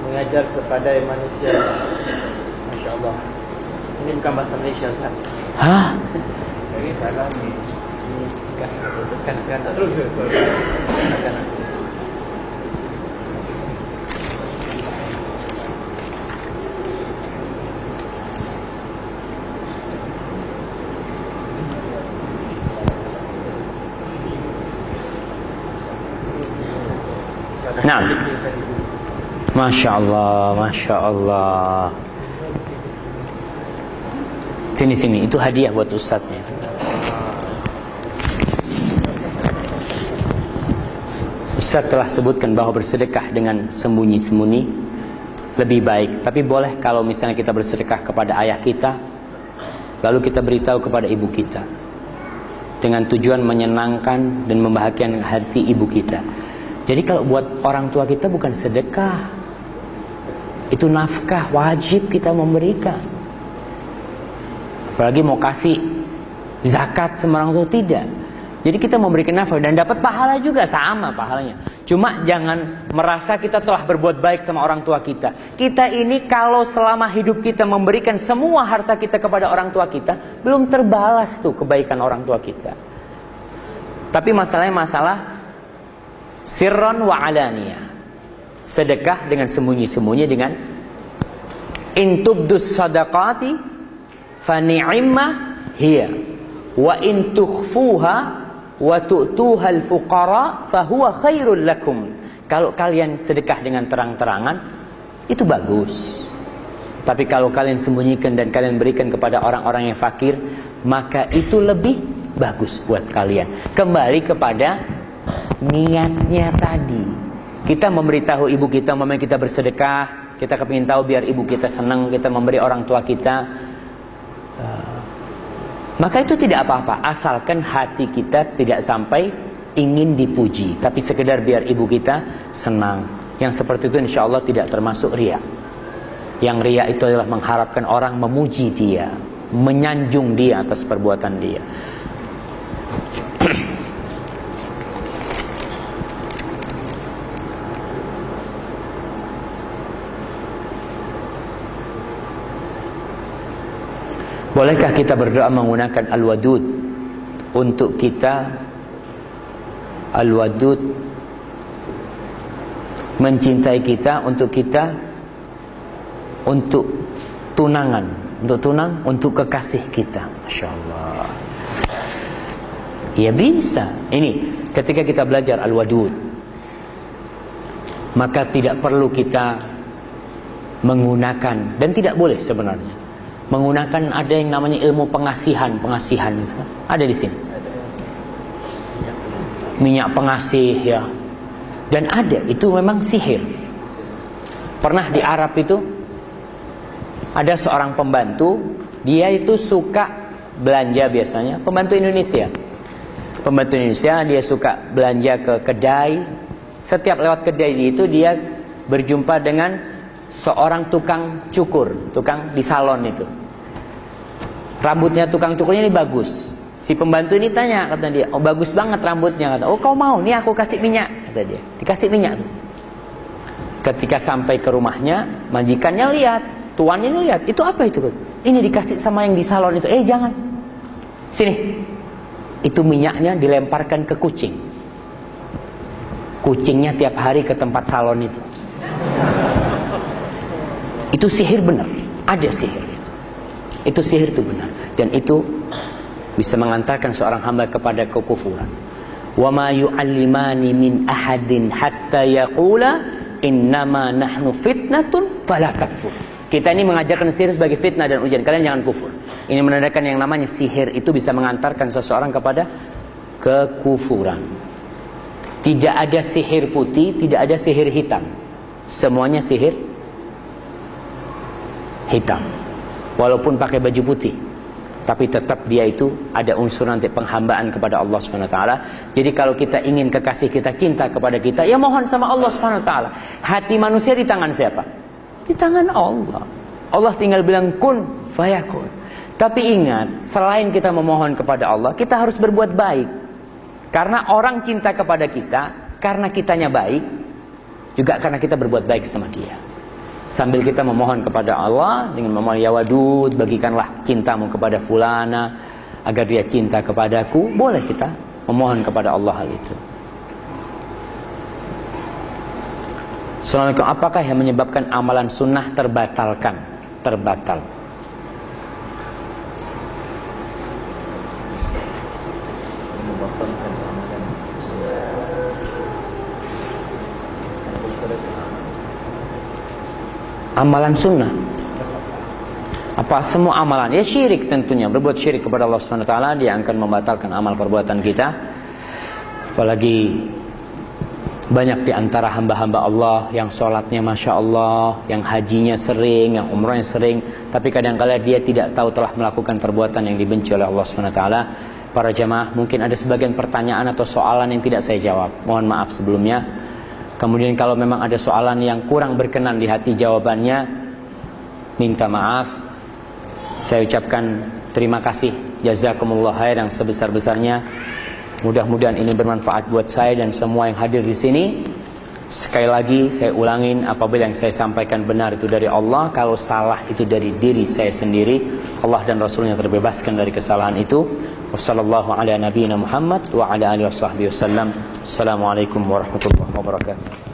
mengajar kepada manusia. Masya Allah ini bukan bahasa Malaysia Ustaz. Hah? Jadi salah ni. Ini bukan Sekan sekan Nah. Masya Allah, Masya Allah. Sini sini, itu hadiah buat ustadznya. Ustadz telah sebutkan bahwa bersedekah dengan sembunyi-sembunyi lebih baik. Tapi boleh kalau misalnya kita bersedekah kepada ayah kita, lalu kita beritahu kepada ibu kita dengan tujuan menyenangkan dan membahagiakan hati ibu kita. Jadi kalau buat orang tua kita bukan sedekah, itu nafkah wajib kita memberikan. Apalagi mau kasih zakat sembarang itu tidak. Jadi kita memberikan nafkah dan dapat pahala juga sama pahalanya. Cuma jangan merasa kita telah berbuat baik sama orang tua kita. Kita ini kalau selama hidup kita memberikan semua harta kita kepada orang tua kita, belum terbalas tuh kebaikan orang tua kita. Tapi masalahnya masalah sirron wa alaniyah. Sedekah dengan sembunyi-sembunyi dengan intubdus sadaqati fa ni'imma hiya wa in tukhfuha wa tu'tuha al-fuqara fahuwa khairul lakum. Kalau kalian sedekah dengan terang-terangan itu bagus. Tapi kalau kalian sembunyikan dan kalian berikan kepada orang-orang yang fakir, maka itu lebih bagus buat kalian. Kembali kepada niatnya tadi. Kita memberitahu ibu kita, mama kita bersedekah, kita kepingin tahu biar ibu kita senang, kita memberi orang tua kita. Maka itu tidak apa-apa, asalkan hati kita tidak sampai ingin dipuji, tapi sekedar biar ibu kita senang. Yang seperti itu insya Allah tidak termasuk ria. Yang ria itu adalah mengharapkan orang memuji dia, menyanjung dia atas perbuatan dia. Bolehkah kita berdoa menggunakan al-wadud untuk kita? Al-wadud mencintai kita untuk kita? Untuk tunangan untuk tunang untuk kekasih kita. Masya Allah ya bisa. Ini ketika kita belajar al-wadud maka tidak perlu kita menggunakan dan tidak boleh sebenarnya menggunakan ada yang namanya ilmu pengasihan, pengasihan itu. Ada di sini. Minyak pengasih ya. Dan ada, itu memang sihir. Pernah di Arab itu ada seorang pembantu, dia itu suka belanja biasanya, pembantu Indonesia. Pembantu Indonesia dia suka belanja ke kedai. Setiap lewat kedai itu dia berjumpa dengan seorang tukang cukur, tukang di salon itu. Rambutnya tukang cukurnya ini bagus. Si pembantu ini tanya kata dia, "Oh, bagus banget rambutnya." Kata, "Oh, kau mau? Nih aku kasih minyak." Kata dia. Dikasih minyak. Ketika sampai ke rumahnya, majikannya lihat, tuannya lihat, "Itu apa itu?" Ini dikasih sama yang di salon itu. "Eh, jangan. Sini." Itu minyaknya dilemparkan ke kucing. kucingnya tiap hari ke tempat salon itu. Itu sihir benar, ada sihir itu. Itu sihir itu benar dan itu bisa mengantarkan seorang hamba kepada kekufuran. Wa ma yu'allimani min ahadin hatta yaqula innama nahnu fitnatun fala takfur. Kita ini mengajarkan sihir sebagai fitnah dan ujian. Kalian jangan kufur. Ini menandakan yang namanya sihir itu bisa mengantarkan seseorang kepada kekufuran. Tidak ada sihir putih, tidak ada sihir hitam. Semuanya sihir hitam. Walaupun pakai baju putih. Tapi tetap dia itu ada unsur nanti penghambaan kepada Allah SWT. Jadi kalau kita ingin kekasih kita cinta kepada kita, ya mohon sama Allah SWT. Hati manusia di tangan siapa? Di tangan Allah. Allah tinggal bilang kun fayakun. Tapi ingat, selain kita memohon kepada Allah, kita harus berbuat baik. Karena orang cinta kepada kita, karena kitanya baik, juga karena kita berbuat baik sama dia. Sambil kita memohon kepada Allah dengan memohon ya wadud, bagikanlah cintamu kepada fulana agar dia cinta kepadaku, boleh kita memohon kepada Allah hal itu. Assalamualaikum. Apakah yang menyebabkan amalan sunnah terbatalkan? Terbatal. Amalan sunnah. Apa semua amalan? Ya syirik tentunya. Berbuat syirik kepada Allah Subhanahu wa taala dia akan membatalkan amal perbuatan kita. Apalagi banyak di antara hamba-hamba Allah yang sholatnya Masya Allah, yang hajinya sering, yang umrahnya sering, tapi kadang-kala dia tidak tahu telah melakukan perbuatan yang dibenci oleh Allah SWT. Para jamaah, mungkin ada sebagian pertanyaan atau soalan yang tidak saya jawab. Mohon maaf sebelumnya. Kemudian kalau memang ada soalan yang kurang berkenan di hati jawabannya, minta maaf. Saya ucapkan terima kasih. Jazakumullah khair yang sebesar-besarnya. Mudah-mudahan ini bermanfaat buat saya dan semua yang hadir di sini. Sekali lagi saya ulangin apabila yang saya sampaikan benar itu dari Allah, kalau salah itu dari diri saya sendiri. Allah dan Rasulnya terbebaskan dari kesalahan itu. Wassalamualaikum warahmatullahi wabarakatuh.